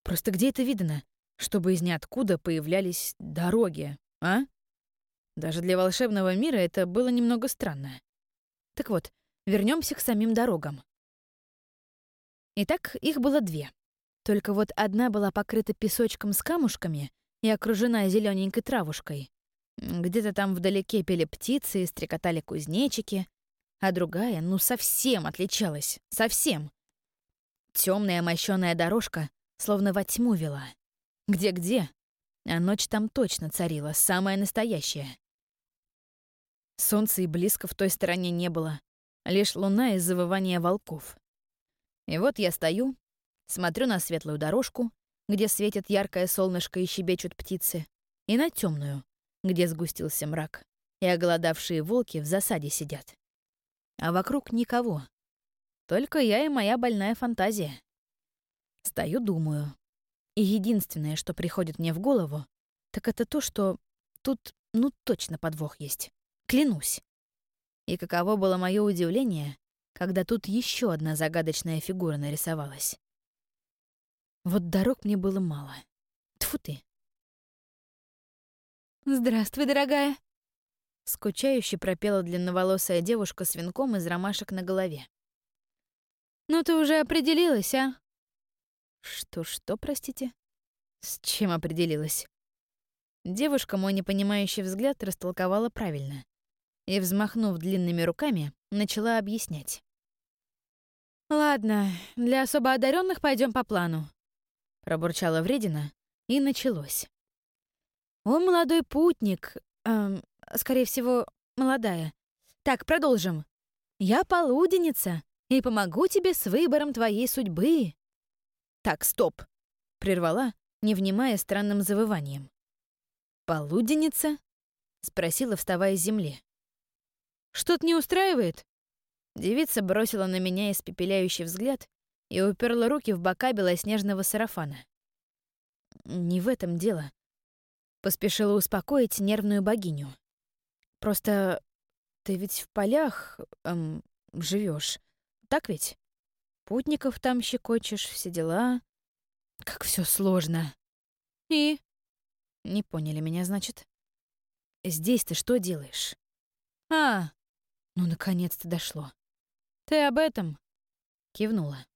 Просто где это видно, чтобы из ниоткуда появлялись дороги, а? Даже для волшебного мира это было немного странно. Так вот, вернемся к самим дорогам. Итак, их было две. Только вот одна была покрыта песочком с камушками и окружена зелененькой травушкой. Где-то там вдалеке пели птицы и стрекотали кузнечики, а другая, ну, совсем отличалась. Совсем. Темная мощёная дорожка словно во тьму вела. Где-где, а ночь там точно царила, самая настоящая. Солнца и близко в той стороне не было, лишь луна из завывания волков. И вот я стою, смотрю на светлую дорожку, где светит яркое солнышко и щебечут птицы, и на темную, где сгустился мрак, и оголодавшие волки в засаде сидят. А вокруг никого. Только я и моя больная фантазия. Стою, думаю. И единственное, что приходит мне в голову, так это то, что тут ну точно подвох есть. Клянусь. И каково было мое удивление, когда тут еще одна загадочная фигура нарисовалась. Вот дорог мне было мало. Тфу ты. «Здравствуй, дорогая!» Скучающе пропела длинноволосая девушка с венком из ромашек на голове. «Ну ты уже определилась, а?» «Что-что, простите?» «С чем определилась?» Девушка мой непонимающий взгляд растолковала правильно и, взмахнув длинными руками, начала объяснять. «Ладно, для особо одаренных пойдем по плану», — пробурчала вредина, и началось. «О, молодой путник, эм, скорее всего, молодая. Так, продолжим. Я полуденница и помогу тебе с выбором твоей судьбы». «Так, стоп», — прервала, не внимая странным завыванием. «Полуденница?» — спросила, вставая с земли. Что-то не устраивает?» Девица бросила на меня испепеляющий взгляд и уперла руки в бока белоснежного сарафана. «Не в этом дело», — поспешила успокоить нервную богиню. «Просто ты ведь в полях эм, живешь, так ведь? Путников там щекочешь, все дела. Как все сложно. И? Не поняли меня, значит? Здесь ты что делаешь? А, ну наконец-то дошло. Ты об этом? Кивнула.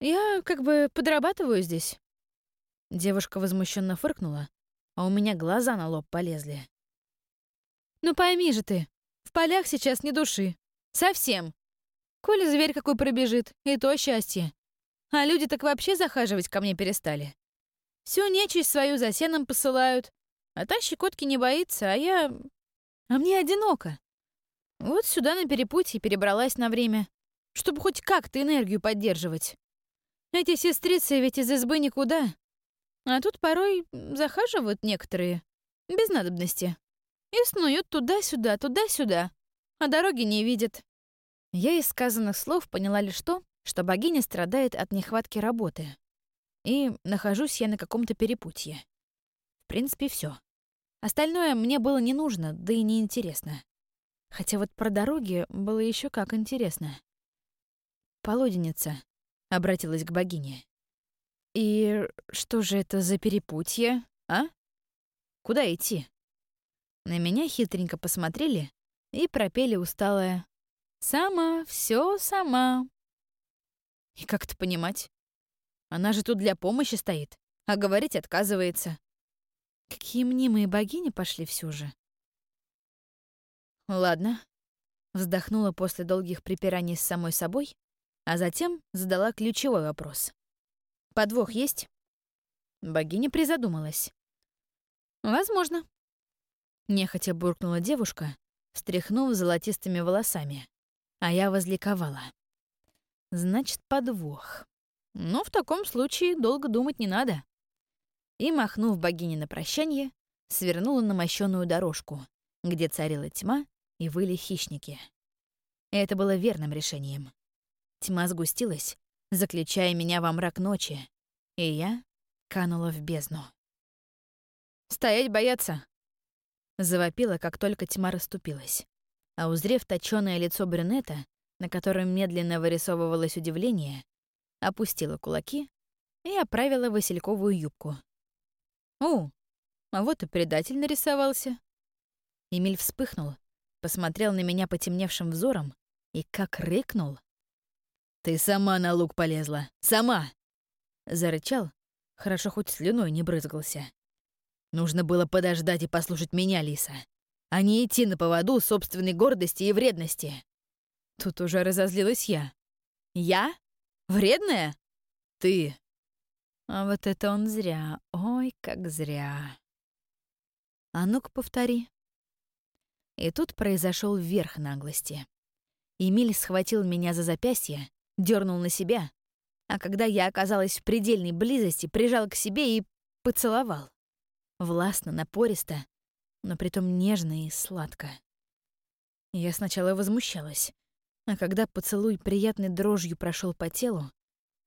Я как бы подрабатываю здесь. Девушка возмущенно фыркнула, а у меня глаза на лоб полезли. Ну пойми же ты, в полях сейчас не души. Совсем. Коли зверь какой пробежит, и то счастье. А люди так вообще захаживать ко мне перестали. Всю нечисть свою за сеном посылают. А та щекотки не боится, а я... А мне одиноко. Вот сюда на перепутье перебралась на время, чтобы хоть как-то энергию поддерживать. Эти сестрицы ведь из избы никуда. А тут порой захаживают некоторые, без надобности. И снуют туда-сюда, туда-сюда, а дороги не видят. Я из сказанных слов поняла лишь то, что богиня страдает от нехватки работы и нахожусь я на каком-то перепутье. В принципе, все. Остальное мне было не нужно, да и не интересно. Хотя вот про дороги было еще как интересно. «Полуденница», — обратилась к богине. «И что же это за перепутье, а? Куда идти?» На меня хитренько посмотрели и пропели усталое «Сама, все сама». И как это понимать? Она же тут для помощи стоит, а говорить отказывается. Какие мнимые богини пошли все же. Ладно. Вздохнула после долгих припираний с самой собой, а затем задала ключевой вопрос. Подвох есть? Богиня призадумалась. Возможно. Нехотя буркнула девушка, встряхнув золотистыми волосами, а я возликовала. Значит, подвох. Но в таком случае долго думать не надо. И, махнув богине на прощание, свернула на мощенную дорожку, где царила тьма и выли хищники. Это было верным решением. Тьма сгустилась, заключая меня во мрак ночи, и я канула в бездну. «Стоять бояться!» Завопила, как только тьма расступилась. А узрев точёное лицо брюнета, на котором медленно вырисовывалось удивление, опустила кулаки и оправила васильковую юбку. «О, а вот и предатель нарисовался». Эмиль вспыхнул, посмотрел на меня потемневшим взором и как рыкнул. «Ты сама на лук полезла! Сама!» Зарычал, хорошо хоть слюной не брызгался. Нужно было подождать и послушать меня, Лиса, а не идти на поводу собственной гордости и вредности. Тут уже разозлилась я. Я? Вредная? Ты. А вот это он зря. Ой, как зря. А ну-ка повтори. И тут произошел верх наглости. Эмиль схватил меня за запястье, дернул на себя, а когда я оказалась в предельной близости, прижал к себе и поцеловал. Властно, напористо, но притом нежно и сладко. Я сначала возмущалась, а когда поцелуй приятной дрожью прошел по телу,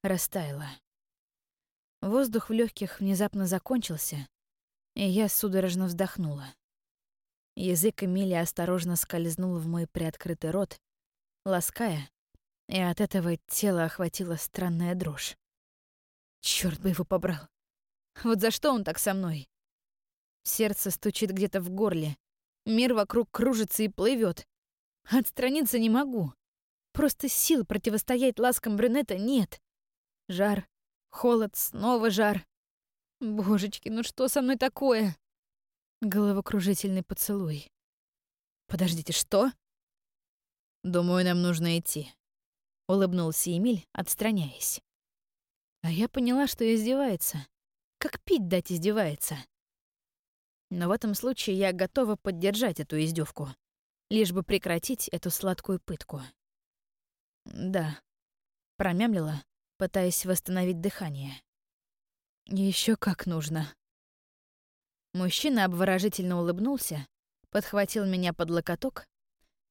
растаяла. Воздух в легких внезапно закончился, и я судорожно вздохнула. Язык Эмили осторожно скользнул в мой приоткрытый рот, лаская, и от этого тело охватило странная дрожь. Черт бы его побрал. Вот за что он так со мной? Сердце стучит где-то в горле. Мир вокруг кружится и плывет. Отстраниться не могу. Просто сил противостоять ласкам брюнета нет. Жар, холод, снова жар. Божечки, ну что со мной такое? Головокружительный поцелуй. Подождите, что? Думаю, нам нужно идти. Улыбнулся Эмиль, отстраняясь. А я поняла, что издевается. Как пить дать издевается. Но в этом случае я готова поддержать эту издевку, лишь бы прекратить эту сладкую пытку. «Да», — промямлила, пытаясь восстановить дыхание. Еще как нужно». Мужчина обворожительно улыбнулся, подхватил меня под локоток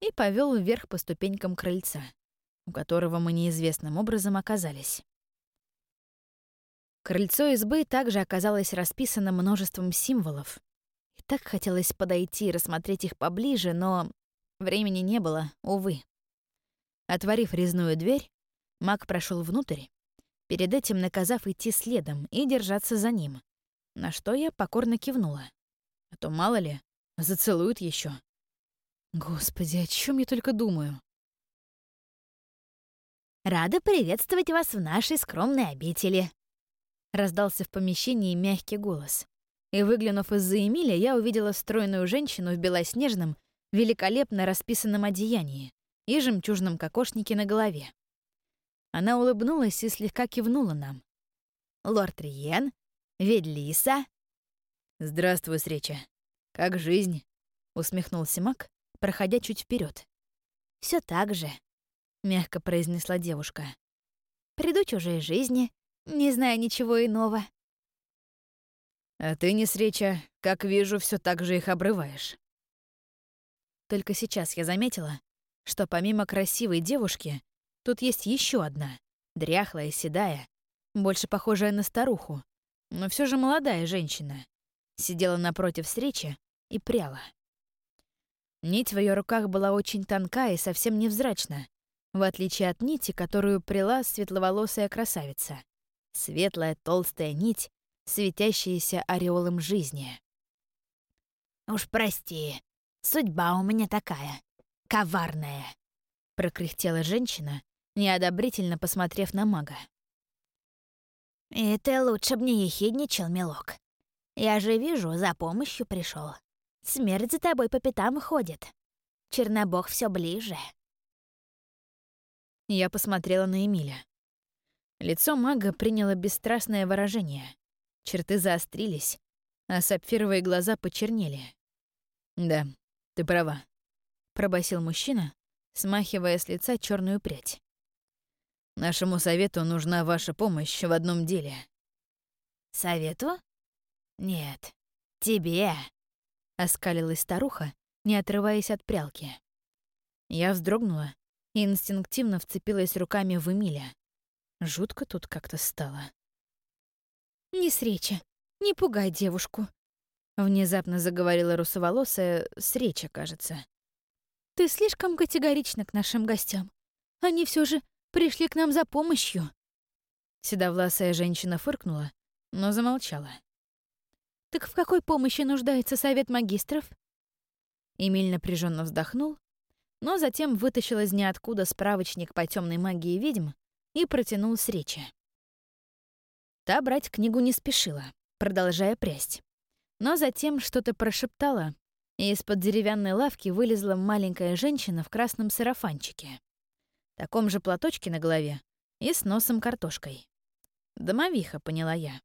и повел вверх по ступенькам крыльца, у которого мы неизвестным образом оказались. Крыльцо избы также оказалось расписано множеством символов. И так хотелось подойти и рассмотреть их поближе, но времени не было, увы. Отворив резную дверь, маг прошел внутрь, перед этим наказав идти следом и держаться за ним, на что я покорно кивнула. А то, мало ли, зацелуют еще. Господи, о чем я только думаю? «Рада приветствовать вас в нашей скромной обители», Раздался в помещении мягкий голос. И, выглянув из-за Эмиля, я увидела стройную женщину в белоснежном, великолепно расписанном одеянии и жемчужном кокошнике на голове. Она улыбнулась и слегка кивнула нам. «Лорд Риен? Ведлиса?» «Здравствуй, Среча. Как жизнь?» — усмехнулся Мак, проходя чуть вперед. Все так же», — мягко произнесла девушка. «Приду чужой жизни, не зная ничего иного. А ты, не среча, как вижу, все так же их обрываешь. Только сейчас я заметила, что помимо красивой девушки, тут есть еще одна, дряхлая, седая, больше похожая на старуху, но все же молодая женщина. Сидела напротив встречи и пряла. Нить в ее руках была очень тонка и совсем невзрачна, в отличие от нити, которую прила светловолосая красавица светлая толстая нить, светящаяся ореолом жизни. «Уж прости, судьба у меня такая, коварная», — прокряхтела женщина, неодобрительно посмотрев на мага. «И ты лучше б не ехидничал, милок. Я же вижу, за помощью пришел. Смерть за тобой по пятам ходит. Чернобог все ближе». Я посмотрела на Эмиля. Лицо мага приняло бесстрастное выражение. Черты заострились, а сапфировые глаза почернели. «Да, ты права», — пробасил мужчина, смахивая с лица черную прядь. «Нашему совету нужна ваша помощь в одном деле». «Совету? Нет, тебе», — оскалилась старуха, не отрываясь от прялки. Я вздрогнула и инстинктивно вцепилась руками в Эмиля. Жутко тут как-то стало. «Не среча, не пугай девушку», — внезапно заговорила русоволосая, среча, кажется. «Ты слишком категорична к нашим гостям. Они все же пришли к нам за помощью». Седовласая женщина фыркнула, но замолчала. «Так в какой помощи нуждается совет магистров?» Эмиль напряженно вздохнул, но затем вытащил из ниоткуда справочник по темной магии ведьм и протянул с речи. Та брать книгу не спешила, продолжая прясть. Но затем что-то прошептала, и из-под деревянной лавки вылезла маленькая женщина в красном сарафанчике, таком же платочке на голове и с носом картошкой. Домовиха, поняла я.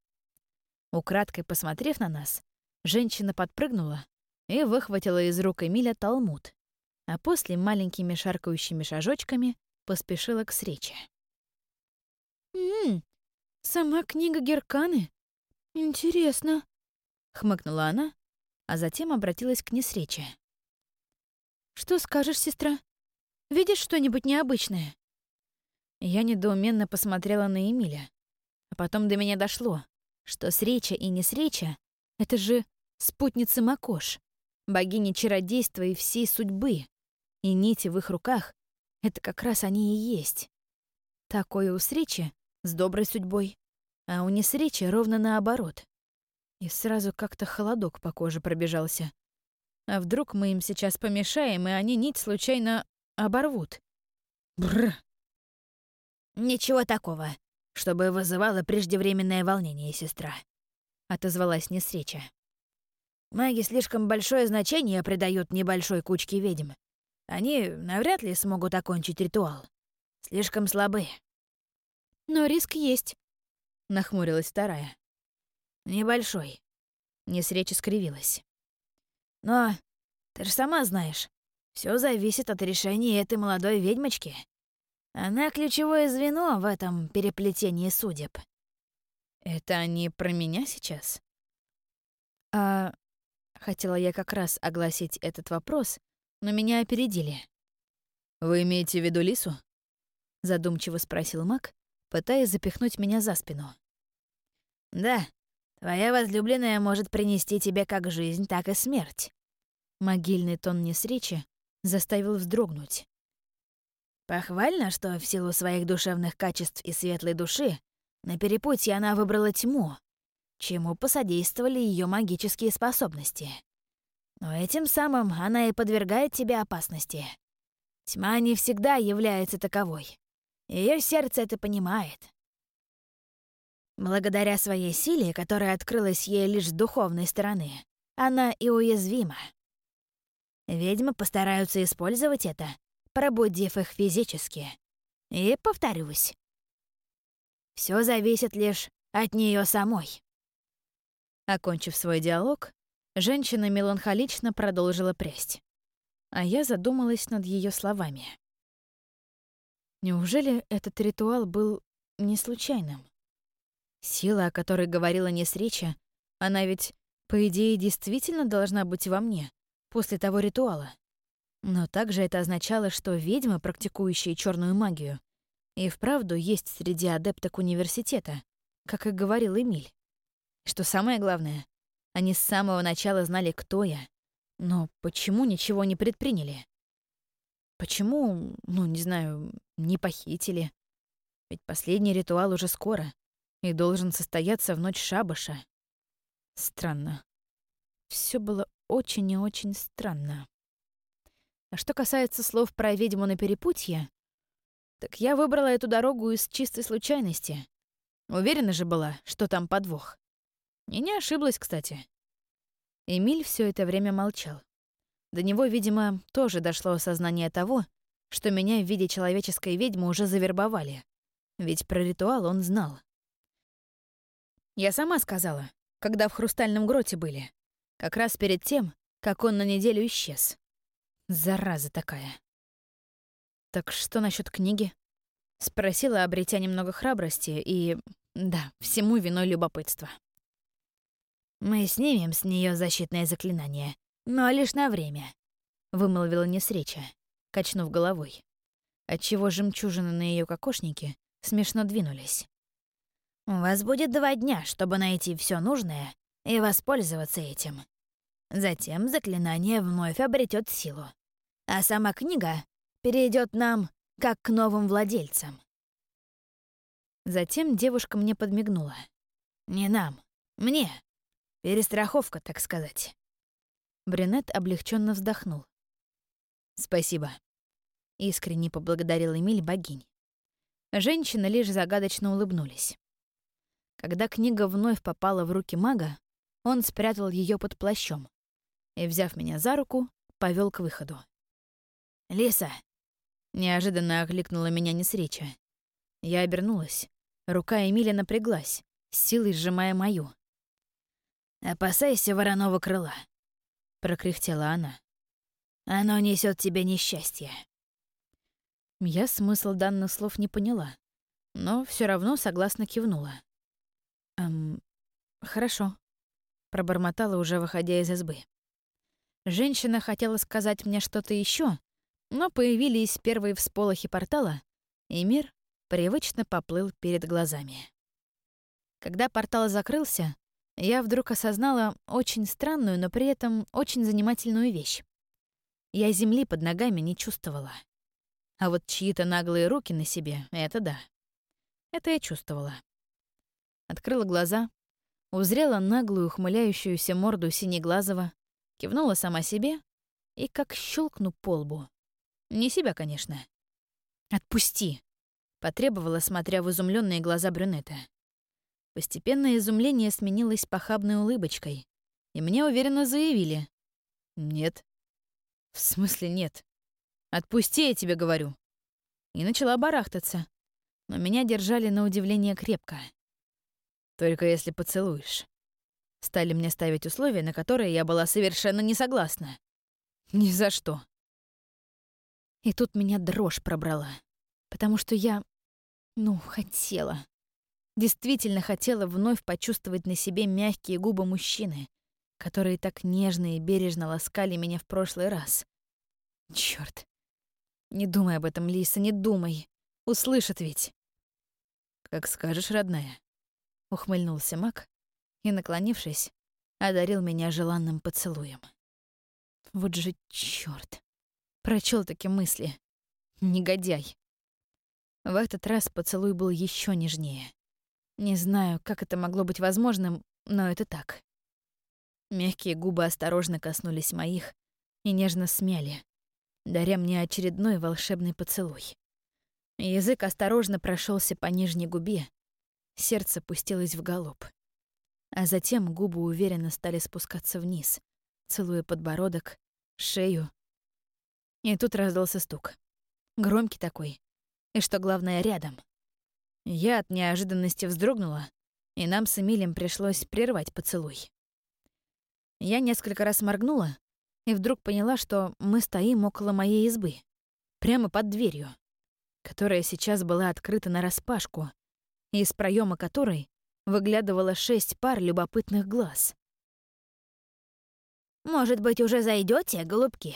Украдкой посмотрев на нас, женщина подпрыгнула и выхватила из рук Эмиля талмуд, а после маленькими шаркающими шажочками поспешила к срече. «М-м, сама книга Герканы? Интересно», — хмыкнула она, а затем обратилась к Несрече. «Что скажешь, сестра? Видишь что-нибудь необычное?» Я недоуменно посмотрела на Эмиля, а потом до меня дошло, что Среча и Несреча — это же спутницы Макош, богини чародейства и всей судьбы, и нити в их руках — это как раз они и есть. Такое у Сречи с доброй судьбой, а у Несречи ровно наоборот. И сразу как-то холодок по коже пробежался. А вдруг мы им сейчас помешаем, и они нить случайно оборвут? Бррр. «Ничего такого, чтобы вызывало преждевременное волнение, сестра», — отозвалась Несреча. «Маги слишком большое значение придают небольшой кучке ведьм. Они навряд ли смогут окончить ритуал. Слишком слабы. Но риск есть», — нахмурилась вторая. «Небольшой». Несреча скривилась. «Но ты же сама знаешь, все зависит от решения этой молодой ведьмочки. Она ключевое звено в этом переплетении судеб». «Это они про меня сейчас?» «А...» Хотела я как раз огласить этот вопрос, но меня опередили. Вы имеете в виду Лису? Задумчиво спросил маг, пытаясь запихнуть меня за спину. Да, твоя возлюбленная может принести тебе как жизнь, так и смерть. Могильный тон несречи заставил вздрогнуть. Похвально, что в силу своих душевных качеств и светлой души на перепутье она выбрала тьму, чему посодействовали ее магические способности. Но этим самым она и подвергает тебя опасности. Тьма не всегда является таковой. Ее сердце это понимает. Благодаря своей силе, которая открылась ей лишь с духовной стороны, она и уязвима. Ведьмы постараются использовать это, пробудив их физически. И повторюсь, все зависит лишь от нее самой. Окончив свой диалог, женщина меланхолично продолжила прясть. А я задумалась над ее словами. Неужели этот ритуал был не случайным? Сила, о которой говорила Несреча, она ведь, по идее, действительно должна быть во мне после того ритуала. Но также это означало, что ведьмы, практикующие черную магию, и вправду есть среди адепток университета, как и говорил Эмиль. Что самое главное, они с самого начала знали, кто я. Но почему ничего не предприняли? Почему, ну, не знаю, не похитили? Ведь последний ритуал уже скоро и должен состояться в ночь шабаша. Странно. Все было очень и очень странно. А что касается слов про ведьму на перепутье, так я выбрала эту дорогу из чистой случайности. Уверена же была, что там подвох. И не ошиблась, кстати. Эмиль все это время молчал. До него, видимо, тоже дошло осознание того, что меня в виде человеческой ведьмы уже завербовали. Ведь про ритуал он знал. Я сама сказала, когда в хрустальном гроте были. Как раз перед тем, как он на неделю исчез. Зараза такая. «Так что насчет книги?» — спросила, обретя немного храбрости, и, да, всему виной любопытство. «Мы снимем с нее защитное заклинание, но лишь на время», — вымолвила Несреча, качнув головой, отчего жемчужины на ее кокошнике смешно двинулись. «У вас будет два дня, чтобы найти все нужное и воспользоваться этим. Затем заклинание вновь обретет силу, а сама книга перейдет нам как к новым владельцам. Затем девушка мне подмигнула. «Не нам, мне. Перестраховка, так сказать». Брюнет облегченно вздохнул. «Спасибо», — искренне поблагодарил Эмиль богинь. Женщины лишь загадочно улыбнулись. Когда книга вновь попала в руки мага, он спрятал ее под плащом и, взяв меня за руку, повел к выходу. «Лиса, Неожиданно окликнула меня несреча. Я обернулась. Рука Эмиля напряглась, с силой сжимая мою. «Опасайся вороного крыла», — прокряхтела она. «Оно несет тебе несчастье». Я смысл данных слов не поняла, но все равно согласно кивнула. «Эм, хорошо», — пробормотала, уже выходя из избы. Женщина хотела сказать мне что-то еще, но появились первые всполохи портала, и мир привычно поплыл перед глазами. Когда портал закрылся, я вдруг осознала очень странную, но при этом очень занимательную вещь. Я земли под ногами не чувствовала. А вот чьи-то наглые руки на себе — это да. Это я чувствовала. Открыла глаза, узрела наглую ухмыляющуюся морду Синеглазого, кивнула сама себе и как щелкну по лбу. Не себя, конечно. «Отпусти!» — потребовала, смотря в изумленные глаза брюнета. Постепенно изумление сменилось похабной улыбочкой, и мне уверенно заявили. «Нет». «В смысле нет? Отпусти, я тебе говорю». И начала барахтаться, но меня держали на удивление крепко. «Только если поцелуешь». Стали мне ставить условия, на которые я была совершенно не согласна. Ни за что. И тут меня дрожь пробрала. Потому что я... Ну, хотела. Действительно хотела вновь почувствовать на себе мягкие губы мужчины, которые так нежно и бережно ласкали меня в прошлый раз. Чёрт. Не думай об этом, Лиса, не думай. Услышат ведь. Как скажешь, родная. Ухмыльнулся Мак и, наклонившись, одарил меня желанным поцелуем. Вот же чёрт. Прочел таки мысли. Негодяй. В этот раз поцелуй был еще нежнее. Не знаю, как это могло быть возможным, но это так. Мягкие губы осторожно коснулись моих и нежно смяли, даря мне очередной волшебный поцелуй. Язык осторожно прошелся по нижней губе, сердце пустилось в галоп. А затем губы уверенно стали спускаться вниз, целуя подбородок, шею. И тут раздался стук. Громкий такой. И что главное, рядом. Я от неожиданности вздрогнула, и нам с Эмилем пришлось прервать поцелуй. Я несколько раз моргнула и вдруг поняла, что мы стоим около моей избы, прямо под дверью, которая сейчас была открыта нараспашку, и из проема которой выглядывало шесть пар любопытных глаз. «Может быть, уже зайдете, голубки?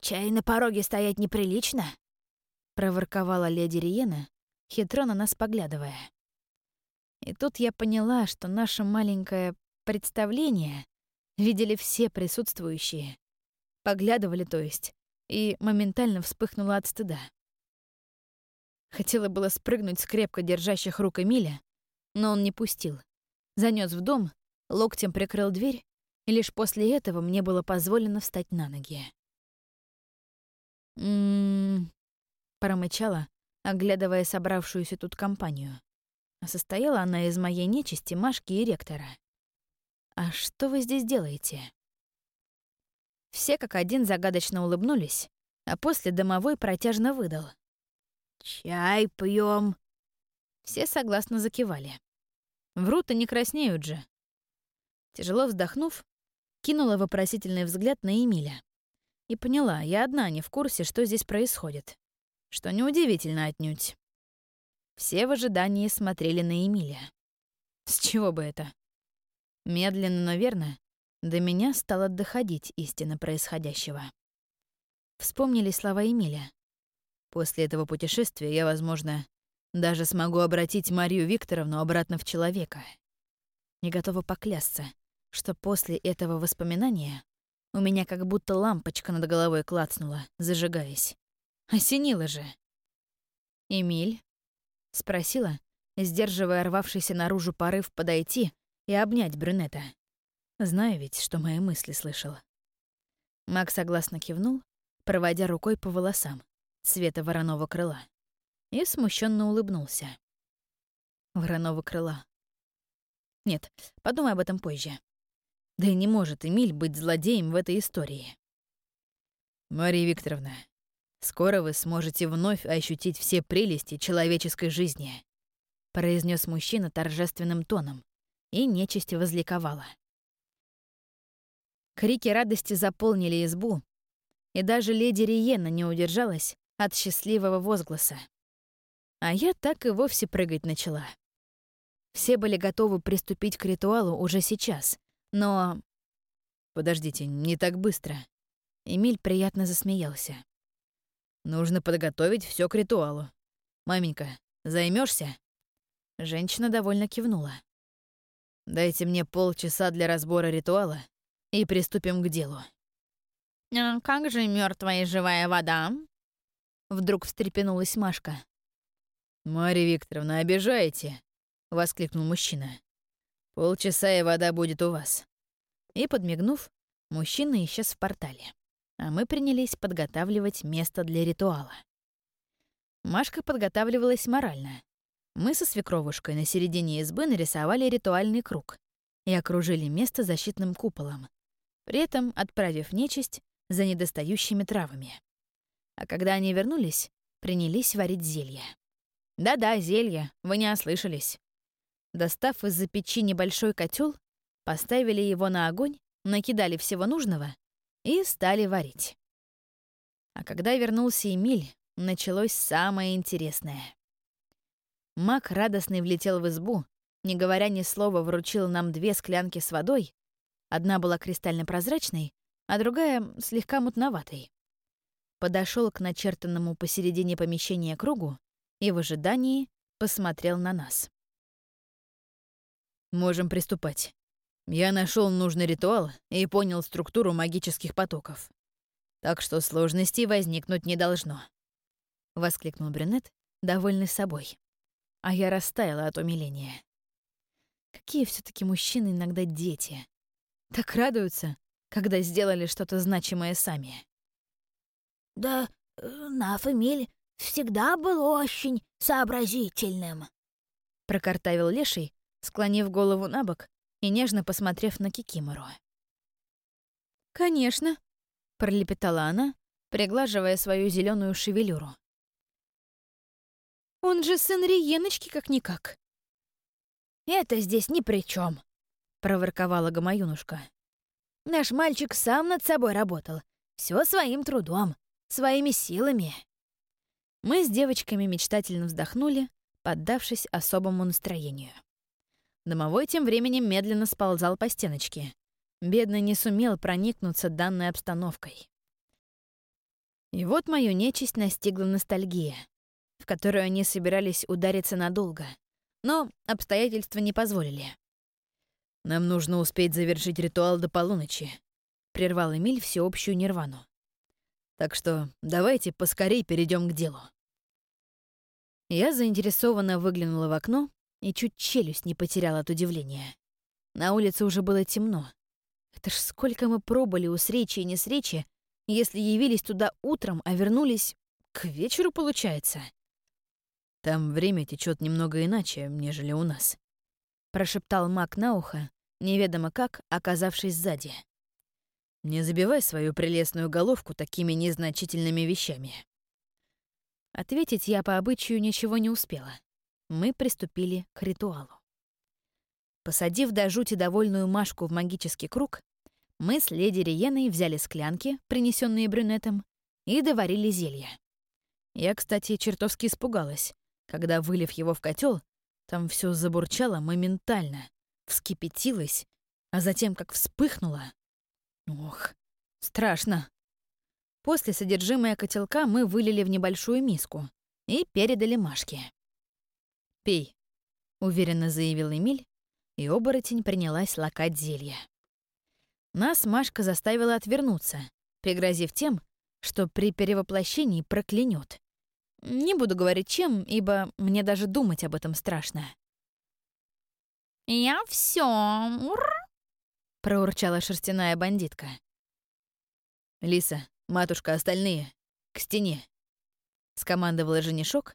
Чай на пороге стоять неприлично?» — проворковала леди Риена, хитро на нас поглядывая. И тут я поняла, что наше маленькое представление видели все присутствующие. Поглядывали, то есть, и моментально вспыхнула от стыда. Хотела было спрыгнуть с крепко держащих рук Эмиля, но он не пустил. Занёс в дом, локтем прикрыл дверь, и лишь после этого мне было позволено встать на ноги. «М-м-м», промычала, оглядывая собравшуюся тут компанию. А состояла она из моей нечисти, Машки и ректора. «А что вы здесь делаете?» Все как один загадочно улыбнулись, а после домовой протяжно выдал. «Чай пьем. Все согласно закивали. Врут и не краснеют же. Тяжело вздохнув, кинула вопросительный взгляд на Эмиля. И поняла, я одна не в курсе, что здесь происходит. Что неудивительно отнюдь. Все в ожидании смотрели на Эмиля. С чего бы это? Медленно, но верно, до меня стало доходить истина происходящего. Вспомнили слова Эмиля. После этого путешествия я, возможно, даже смогу обратить Марию Викторовну обратно в человека. Не готова поклясться, что после этого воспоминания у меня как будто лампочка над головой клацнула, зажигаясь. Осенило же. «Эмиль?» — спросила, сдерживая рвавшийся наружу порыв подойти и обнять брюнета. Знаю ведь, что мои мысли слышал. Мак согласно кивнул, проводя рукой по волосам, цвета вороного крыла, и смущенно улыбнулся. Вороного крыла. Нет, подумай об этом позже. Да и не может Эмиль быть злодеем в этой истории. Мария Викторовна, скоро вы сможете вновь ощутить все прелести человеческой жизни, произнес мужчина торжественным тоном, и нечисть возликовала. Крики радости заполнили избу, и даже леди Риена не удержалась от счастливого возгласа. А я так и вовсе прыгать начала. Все были готовы приступить к ритуалу уже сейчас, но... Подождите, не так быстро. Эмиль приятно засмеялся. Нужно подготовить все к ритуалу. Маменька, займешься? Женщина довольно кивнула. Дайте мне полчаса для разбора ритуала и приступим к делу. «А как же мертвая и живая вода?» Вдруг встрепенулась Машка. «Марья Викторовна, обижаете?» — воскликнул мужчина. «Полчаса и вода будет у вас». И, подмигнув, мужчина исчез в портале, а мы принялись подготавливать место для ритуала. Машка подготавливалась морально. Мы со свекровушкой на середине избы нарисовали ритуальный круг и окружили место защитным куполом, при этом отправив нечисть за недостающими травами. А когда они вернулись, принялись варить зелье. Да-да, зелье, вы не ослышались. Достав из-за печи небольшой котел, поставили его на огонь, накидали всего нужного и стали варить. А когда вернулся Эмиль, началось самое интересное. Мак радостный влетел в избу, не говоря ни слова, вручил нам две склянки с водой. Одна была кристально прозрачной, а другая — слегка мутноватой. подошел к начертанному посередине помещения кругу и в ожидании посмотрел на нас. «Можем приступать. Я нашел нужный ритуал и понял структуру магических потоков. Так что сложностей возникнуть не должно», — воскликнул брюнет, довольный собой. А я растаяла от умиления. Какие все таки мужчины иногда дети. Так радуются, когда сделали что-то значимое сами. «Да, э, Наф Эмиль всегда был очень сообразительным», — прокартавил Леший, склонив голову на бок и нежно посмотрев на Кикимору. «Конечно», — пролепетала она, приглаживая свою зеленую шевелюру. «Он же сын Риеночки как-никак». «Это здесь ни при чем, проворковала Гамаюнушка. «Наш мальчик сам над собой работал. все своим трудом, своими силами». Мы с девочками мечтательно вздохнули, поддавшись особому настроению. Домовой тем временем медленно сползал по стеночке. Бедный не сумел проникнуться данной обстановкой. И вот мою нечисть настигла ностальгия, в которую они собирались удариться надолго, но обстоятельства не позволили. «Нам нужно успеть завершить ритуал до полуночи», — прервал Эмиль всеобщую нирвану. «Так что давайте поскорей перейдем к делу». Я заинтересованно выглянула в окно и чуть челюсть не потеряла от удивления. На улице уже было темно. Это ж сколько мы пробыли у сречи и не сречи, если явились туда утром, а вернулись к вечеру, получается. Там время течет немного иначе, нежели у нас. Прошептал маг на ухо, неведомо как, оказавшись сзади. Не забивай свою прелестную головку такими незначительными вещами. Ответить я по обычаю ничего не успела мы приступили к ритуалу. Посадив до жути довольную Машку в магический круг, мы с леди Риеной взяли склянки, принесенные брюнетом, и доварили зелье. Я, кстати, чертовски испугалась, когда, вылив его в котел, там все забурчало моментально, вскипятилось, а затем как вспыхнуло. Ох, страшно. После содержимое котелка мы вылили в небольшую миску и передали Машке. «Пей», — уверенно заявил Эмиль, и оборотень принялась лакать зелье. Нас Машка заставила отвернуться, пригрозив тем, что при перевоплощении проклянет. Не буду говорить чем, ибо мне даже думать об этом страшно. «Я все, проурчала шерстяная бандитка. «Лиса, матушка, остальные, к стене!» — скомандовала женишок,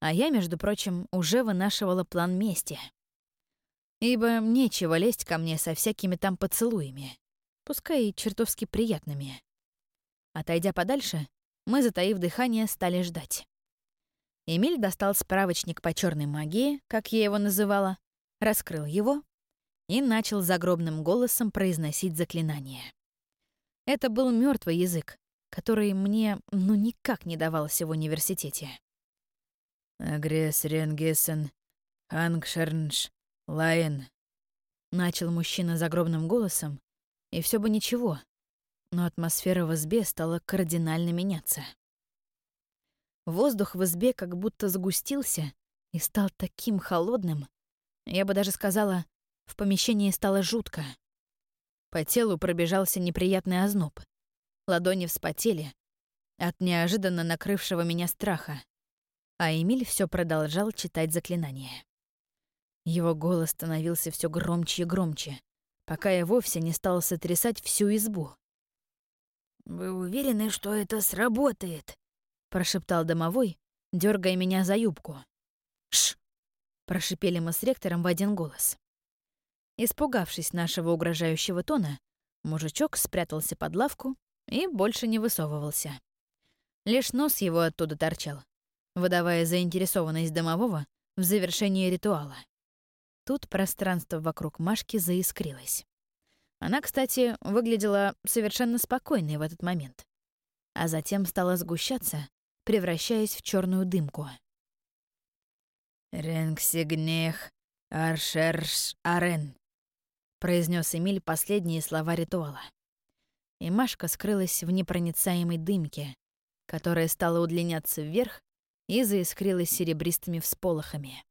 а я, между прочим, уже вынашивала план мести. Ибо нечего лезть ко мне со всякими там поцелуями, пускай и чертовски приятными. Отойдя подальше, мы, затаив дыхание, стали ждать. Эмиль достал справочник по черной магии, как я его называла, раскрыл его и начал загробным голосом произносить заклинание. Это был мертвый язык, который мне ну никак не давался в университете. «Агресс Ренгессен, Ангшернш, Лайен», — начал мужчина загробным голосом, и все бы ничего, но атмосфера в избе стала кардинально меняться. Воздух в избе как будто сгустился и стал таким холодным, я бы даже сказала, в помещении стало жутко. По телу пробежался неприятный озноб. Ладони вспотели от неожиданно накрывшего меня страха а Эмиль все продолжал читать заклинание. Его голос становился все громче и громче, пока я вовсе не стал сотрясать всю избу. «Вы уверены, что это сработает?» — прошептал домовой, дергая меня за юбку. «Ш!» — прошипели мы с ректором в один голос. Испугавшись нашего угрожающего тона, мужичок спрятался под лавку и больше не высовывался. Лишь нос его оттуда торчал, выдавая заинтересованность домового в завершении ритуала. Тут пространство вокруг Машки заискрилось. Она, кстати, выглядела совершенно спокойной в этот момент, а затем стала сгущаться, превращаясь в черную дымку. «Ренгсигнех аршерш арен», — произнес Эмиль последние слова ритуала. И Машка скрылась в непроницаемой дымке, которая стала удлиняться вверх и заискрилась серебристыми всполохами.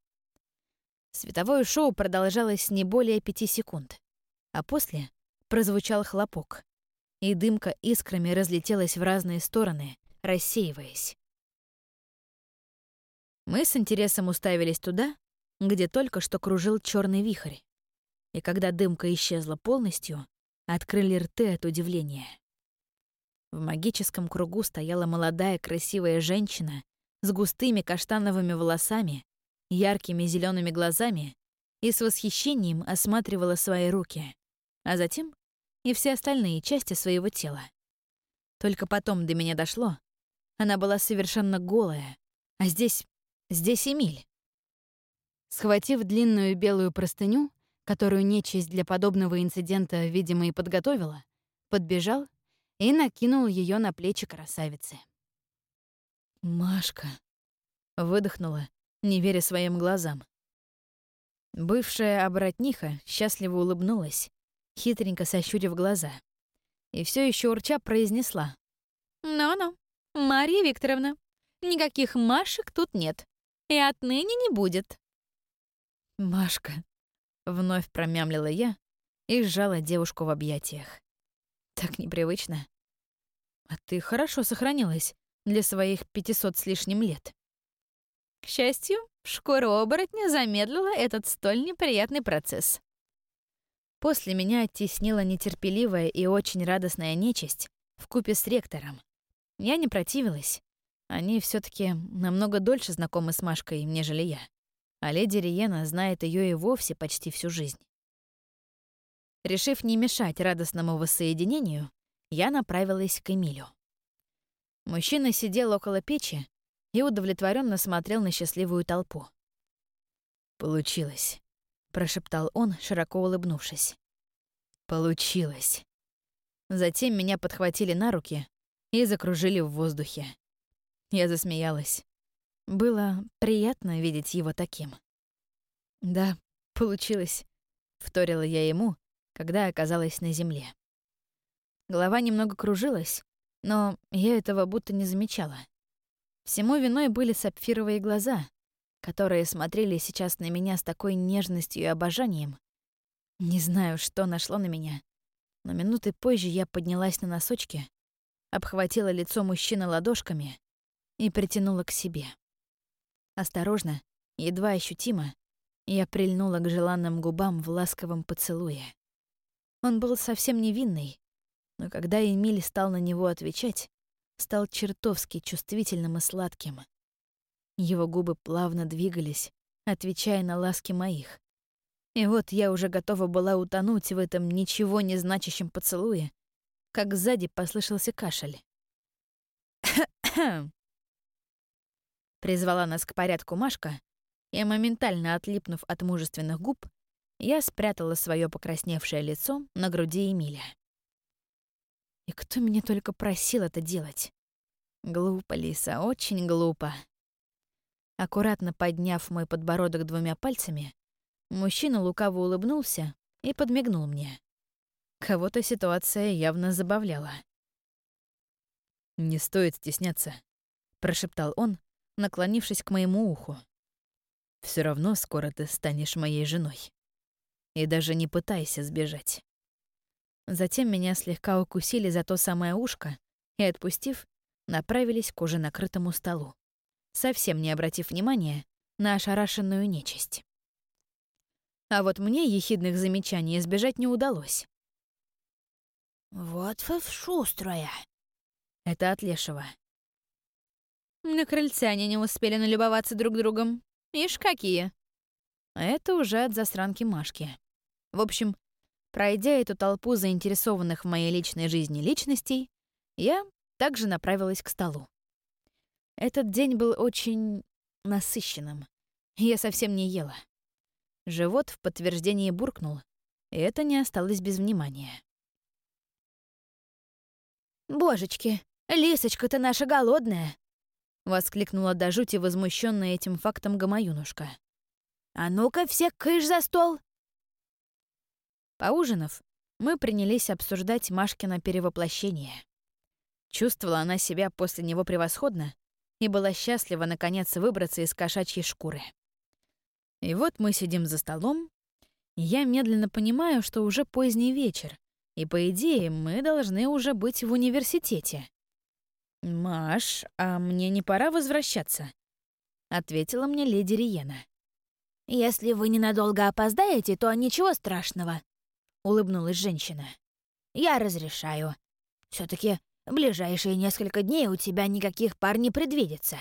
Световое шоу продолжалось не более пяти секунд, а после прозвучал хлопок, и дымка искрами разлетелась в разные стороны, рассеиваясь. Мы с интересом уставились туда, где только что кружил черный вихрь, и когда дымка исчезла полностью, открыли рты от удивления. В магическом кругу стояла молодая красивая женщина с густыми каштановыми волосами, яркими зелеными глазами и с восхищением осматривала свои руки, а затем и все остальные части своего тела. Только потом до меня дошло. Она была совершенно голая, а здесь... здесь Эмиль. Схватив длинную белую простыню, которую нечисть для подобного инцидента, видимо, и подготовила, подбежал и накинул ее на плечи красавицы. «Машка», — выдохнула, не веря своим глазам. Бывшая оборотниха счастливо улыбнулась, хитренько сощурив глаза, и все еще урча произнесла. «Ну-ну, Мария Викторовна, никаких Машек тут нет, и отныне не будет». «Машка», — вновь промямлила я и сжала девушку в объятиях. Так непривычно. А ты хорошо сохранилась для своих пятисот с лишним лет. К счастью, шкура оборотня замедлила этот столь неприятный процесс. После меня оттеснила нетерпеливая и очень радостная нечисть в купе с ректором. Я не противилась. Они все таки намного дольше знакомы с Машкой, нежели я. А леди Риена знает ее и вовсе почти всю жизнь. Решив не мешать радостному воссоединению, я направилась к Эмилю. Мужчина сидел около печи и удовлетворенно смотрел на счастливую толпу. «Получилось», — прошептал он, широко улыбнувшись. «Получилось». Затем меня подхватили на руки и закружили в воздухе. Я засмеялась. Было приятно видеть его таким. «Да, получилось», — вторила я ему, когда оказалась на земле. Голова немного кружилась, но я этого будто не замечала. Всему виной были сапфировые глаза, которые смотрели сейчас на меня с такой нежностью и обожанием. Не знаю, что нашло на меня, но минуты позже я поднялась на носочки, обхватила лицо мужчины ладошками и притянула к себе. Осторожно, едва ощутимо, я прильнула к желанным губам в ласковом поцелуе. Он был совсем невинный, но когда Эмиль стал на него отвечать, стал чертовски чувствительным и сладким. Его губы плавно двигались, отвечая на ласки моих. И вот я уже готова была утонуть в этом ничего не значащем поцелуе, как сзади послышался кашель. Призвала нас к порядку Машка, и, моментально отлипнув от мужественных губ, я спрятала свое покрасневшее лицо на груди Эмиля. И кто меня только просил это делать? Глупо, Лиса, очень глупо. Аккуратно подняв мой подбородок двумя пальцами, мужчина лукаво улыбнулся и подмигнул мне. Кого-то ситуация явно забавляла. «Не стоит стесняться», — прошептал он, наклонившись к моему уху. Все равно скоро ты станешь моей женой» и даже не пытайся сбежать. Затем меня слегка укусили за то самое ушко и, отпустив, направились к уже накрытому столу, совсем не обратив внимания на ошарашенную нечисть. А вот мне ехидных замечаний избежать не удалось. «Вот вы шустрая!» Это от Лешего. На крыльце они не успели налюбоваться друг другом. Ишь, какие! Это уже от засранки Машки. В общем, пройдя эту толпу заинтересованных в моей личной жизни личностей, я также направилась к столу. Этот день был очень насыщенным. Я совсем не ела. Живот в подтверждении буркнул, и это не осталось без внимания. «Божечки, Лисочка-то наша голодная!» — воскликнула до жути возмущенная этим фактом гамаюнушка. «А ну-ка, все кыш за стол! Поужинав, мы принялись обсуждать Машкино перевоплощение. Чувствовала она себя после него превосходно и была счастлива наконец выбраться из кошачьей шкуры. И вот мы сидим за столом, и я медленно понимаю, что уже поздний вечер, и, по идее, мы должны уже быть в университете. «Маш, а мне не пора возвращаться?» — ответила мне леди Риена. «Если вы ненадолго опоздаете, то ничего страшного», — улыбнулась женщина. «Я разрешаю. все таки в ближайшие несколько дней у тебя никаких пар не предвидится.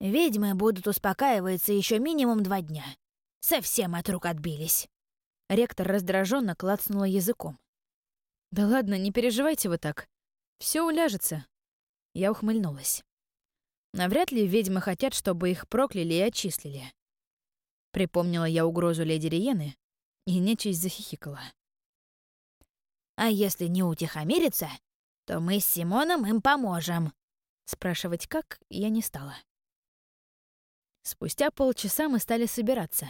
Ведьмы будут успокаиваться еще минимум два дня. Совсем от рук отбились». Ректор раздраженно клацнула языком. «Да ладно, не переживайте вы так. Все уляжется». Я ухмыльнулась. Навряд ли ведьмы хотят, чтобы их прокляли и отчислили. Припомнила я угрозу леди Риены, и нечисть захихикала. «А если не утихомирится, то мы с Симоном им поможем». Спрашивать как я не стала. Спустя полчаса мы стали собираться.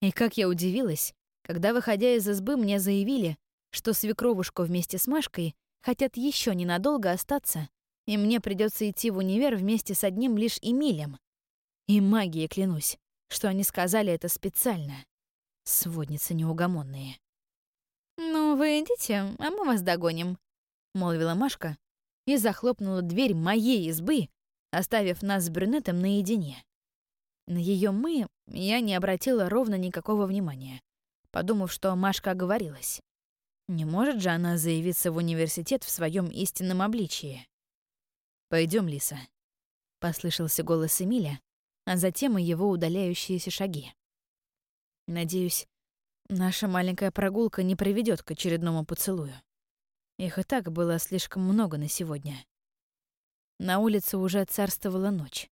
И как я удивилась, когда, выходя из избы, мне заявили, что свекровушку вместе с Машкой хотят еще ненадолго остаться, и мне придется идти в универ вместе с одним лишь Эмилем. И магией клянусь, что они сказали это специально. Сводницы неугомонные. «Ну, вы идите, а мы вас догоним», — молвила Машка и захлопнула дверь моей избы, оставив нас с брюнетом наедине. На ее «мы» я не обратила ровно никакого внимания, подумав, что Машка оговорилась. Не может же она заявиться в университет в своем истинном обличии. Пойдем, Лиса», — послышался голос Эмиля, а затем и его удаляющиеся шаги. «Надеюсь, наша маленькая прогулка не приведет к очередному поцелую. Их и так было слишком много на сегодня. На улице уже царствовала ночь.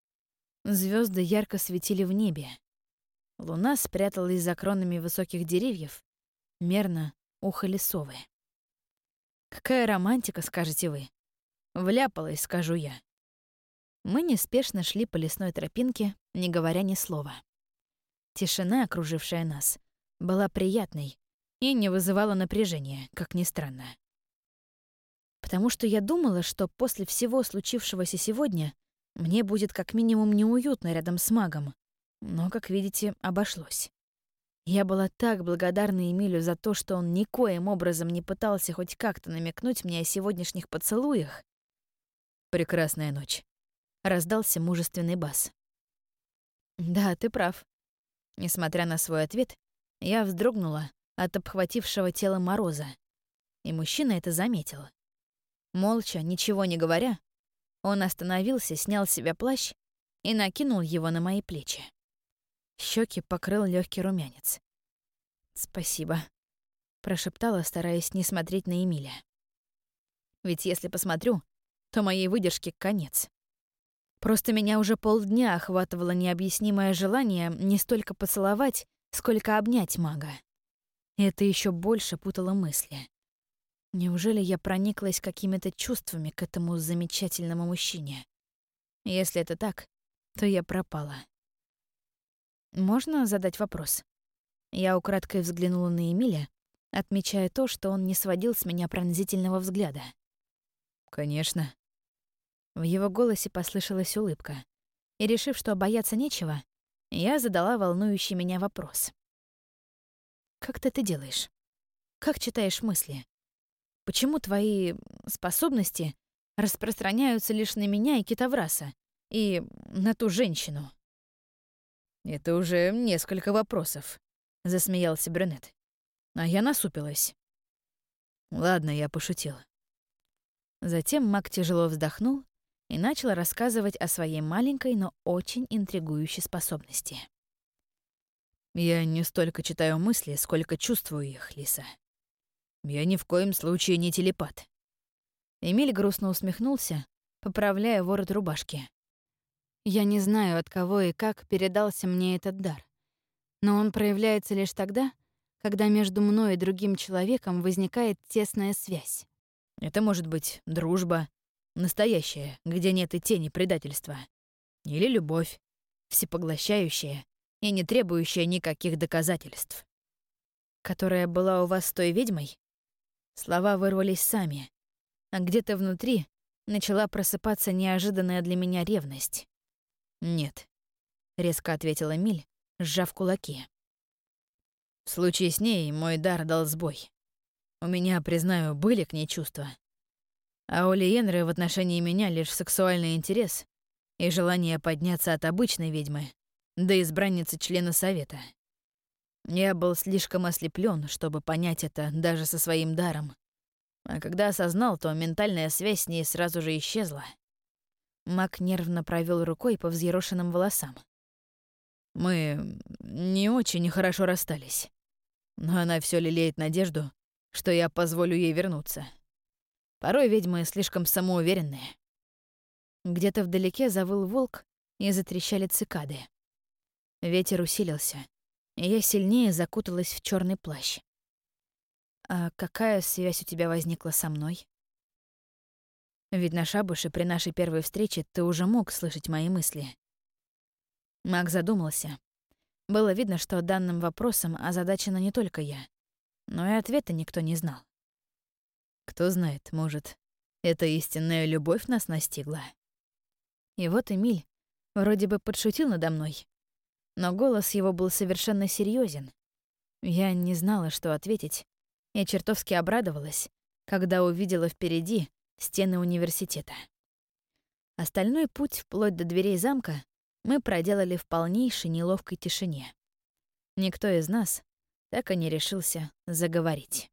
Звезды ярко светили в небе. Луна спряталась за кронами высоких деревьев, мерно ухали совы. Какая романтика, скажете вы? Вляпалась, скажу я. Мы неспешно шли по лесной тропинке, не говоря ни слова. Тишина, окружившая нас, была приятной и не вызывала напряжения, как ни странно. Потому что я думала, что после всего случившегося сегодня мне будет как минимум неуютно рядом с магом, но, как видите, обошлось. Я была так благодарна Эмилю за то, что он никоим образом не пытался хоть как-то намекнуть мне о сегодняшних поцелуях. «Прекрасная ночь», — раздался мужественный бас. «Да, ты прав». Несмотря на свой ответ, я вздрогнула от обхватившего тело мороза, и мужчина это заметил. Молча, ничего не говоря, он остановился, снял с себя плащ и накинул его на мои плечи. Щеки покрыл легкий румянец. «Спасибо», — прошептала, стараясь не смотреть на Эмиля. «Ведь если посмотрю, то моей выдержке конец. Просто меня уже полдня охватывало необъяснимое желание не столько поцеловать, сколько обнять мага. Это еще больше путало мысли. Неужели я прониклась какими-то чувствами к этому замечательному мужчине? Если это так, то я пропала. Можно задать вопрос? Я украдкой взглянула на Эмиля, отмечая то, что он не сводил с меня пронзительного взгляда. «Конечно». В его голосе послышалась улыбка. И, решив, что бояться нечего, я задала волнующий меня вопрос. «Как ты это делаешь? Как читаешь мысли? Почему твои способности распространяются лишь на меня и Китавраса, и на ту женщину?» «Это уже несколько вопросов», — засмеялся Брюнет. А я насупилась. «Ладно, я пошутил». Затем маг тяжело вздохнул и начал рассказывать о своей маленькой, но очень интригующей способности. «Я не столько читаю мысли, сколько чувствую их, Лиса. Я ни в коем случае не телепат. Эмиль грустно усмехнулся, поправляя ворот рубашки. Я не знаю, от кого и как передался мне этот дар. Но он проявляется лишь тогда, когда между мной и другим человеком возникает тесная связь. Это может быть дружба, настоящая, где нет и тени предательства. Или любовь, всепоглощающая и не требующая никаких доказательств. Которая была у вас с той ведьмой? Слова вырвались сами. а где-то внутри начала просыпаться неожиданная для меня ревность. «Нет», — резко ответила Миль, сжав кулаки. В случае с ней мой дар дал сбой. У меня, признаю, были к ней чувства. А у Лиенры в отношении меня лишь сексуальный интерес и желание подняться от обычной ведьмы до избранницы члена совета. Я был слишком ослеплен, чтобы понять это даже со своим даром. А когда осознал, то ментальная связь с ней сразу же исчезла. Мак нервно провел рукой по взъерошенным волосам. Мы не очень хорошо расстались. Но она все лелеет надежду, что я позволю ей вернуться. Порой ведьмы слишком самоуверенные. Где-то вдалеке завыл волк, и затрещали цикады. Ветер усилился, и я сильнее закуталась в черный плащ. «А какая связь у тебя возникла со мной?» Ведь на шабуше при нашей первой встрече ты уже мог слышать мои мысли. Маг задумался. Было видно, что данным вопросом озадачена не только я, но и ответа никто не знал. Кто знает, может, эта истинная любовь нас настигла. И вот Эмиль вроде бы подшутил надо мной, но голос его был совершенно серьезен. Я не знала, что ответить, и чертовски обрадовалась, когда увидела впереди стены университета. Остальной путь вплоть до дверей замка мы проделали в полнейшей неловкой тишине. Никто из нас так и не решился заговорить.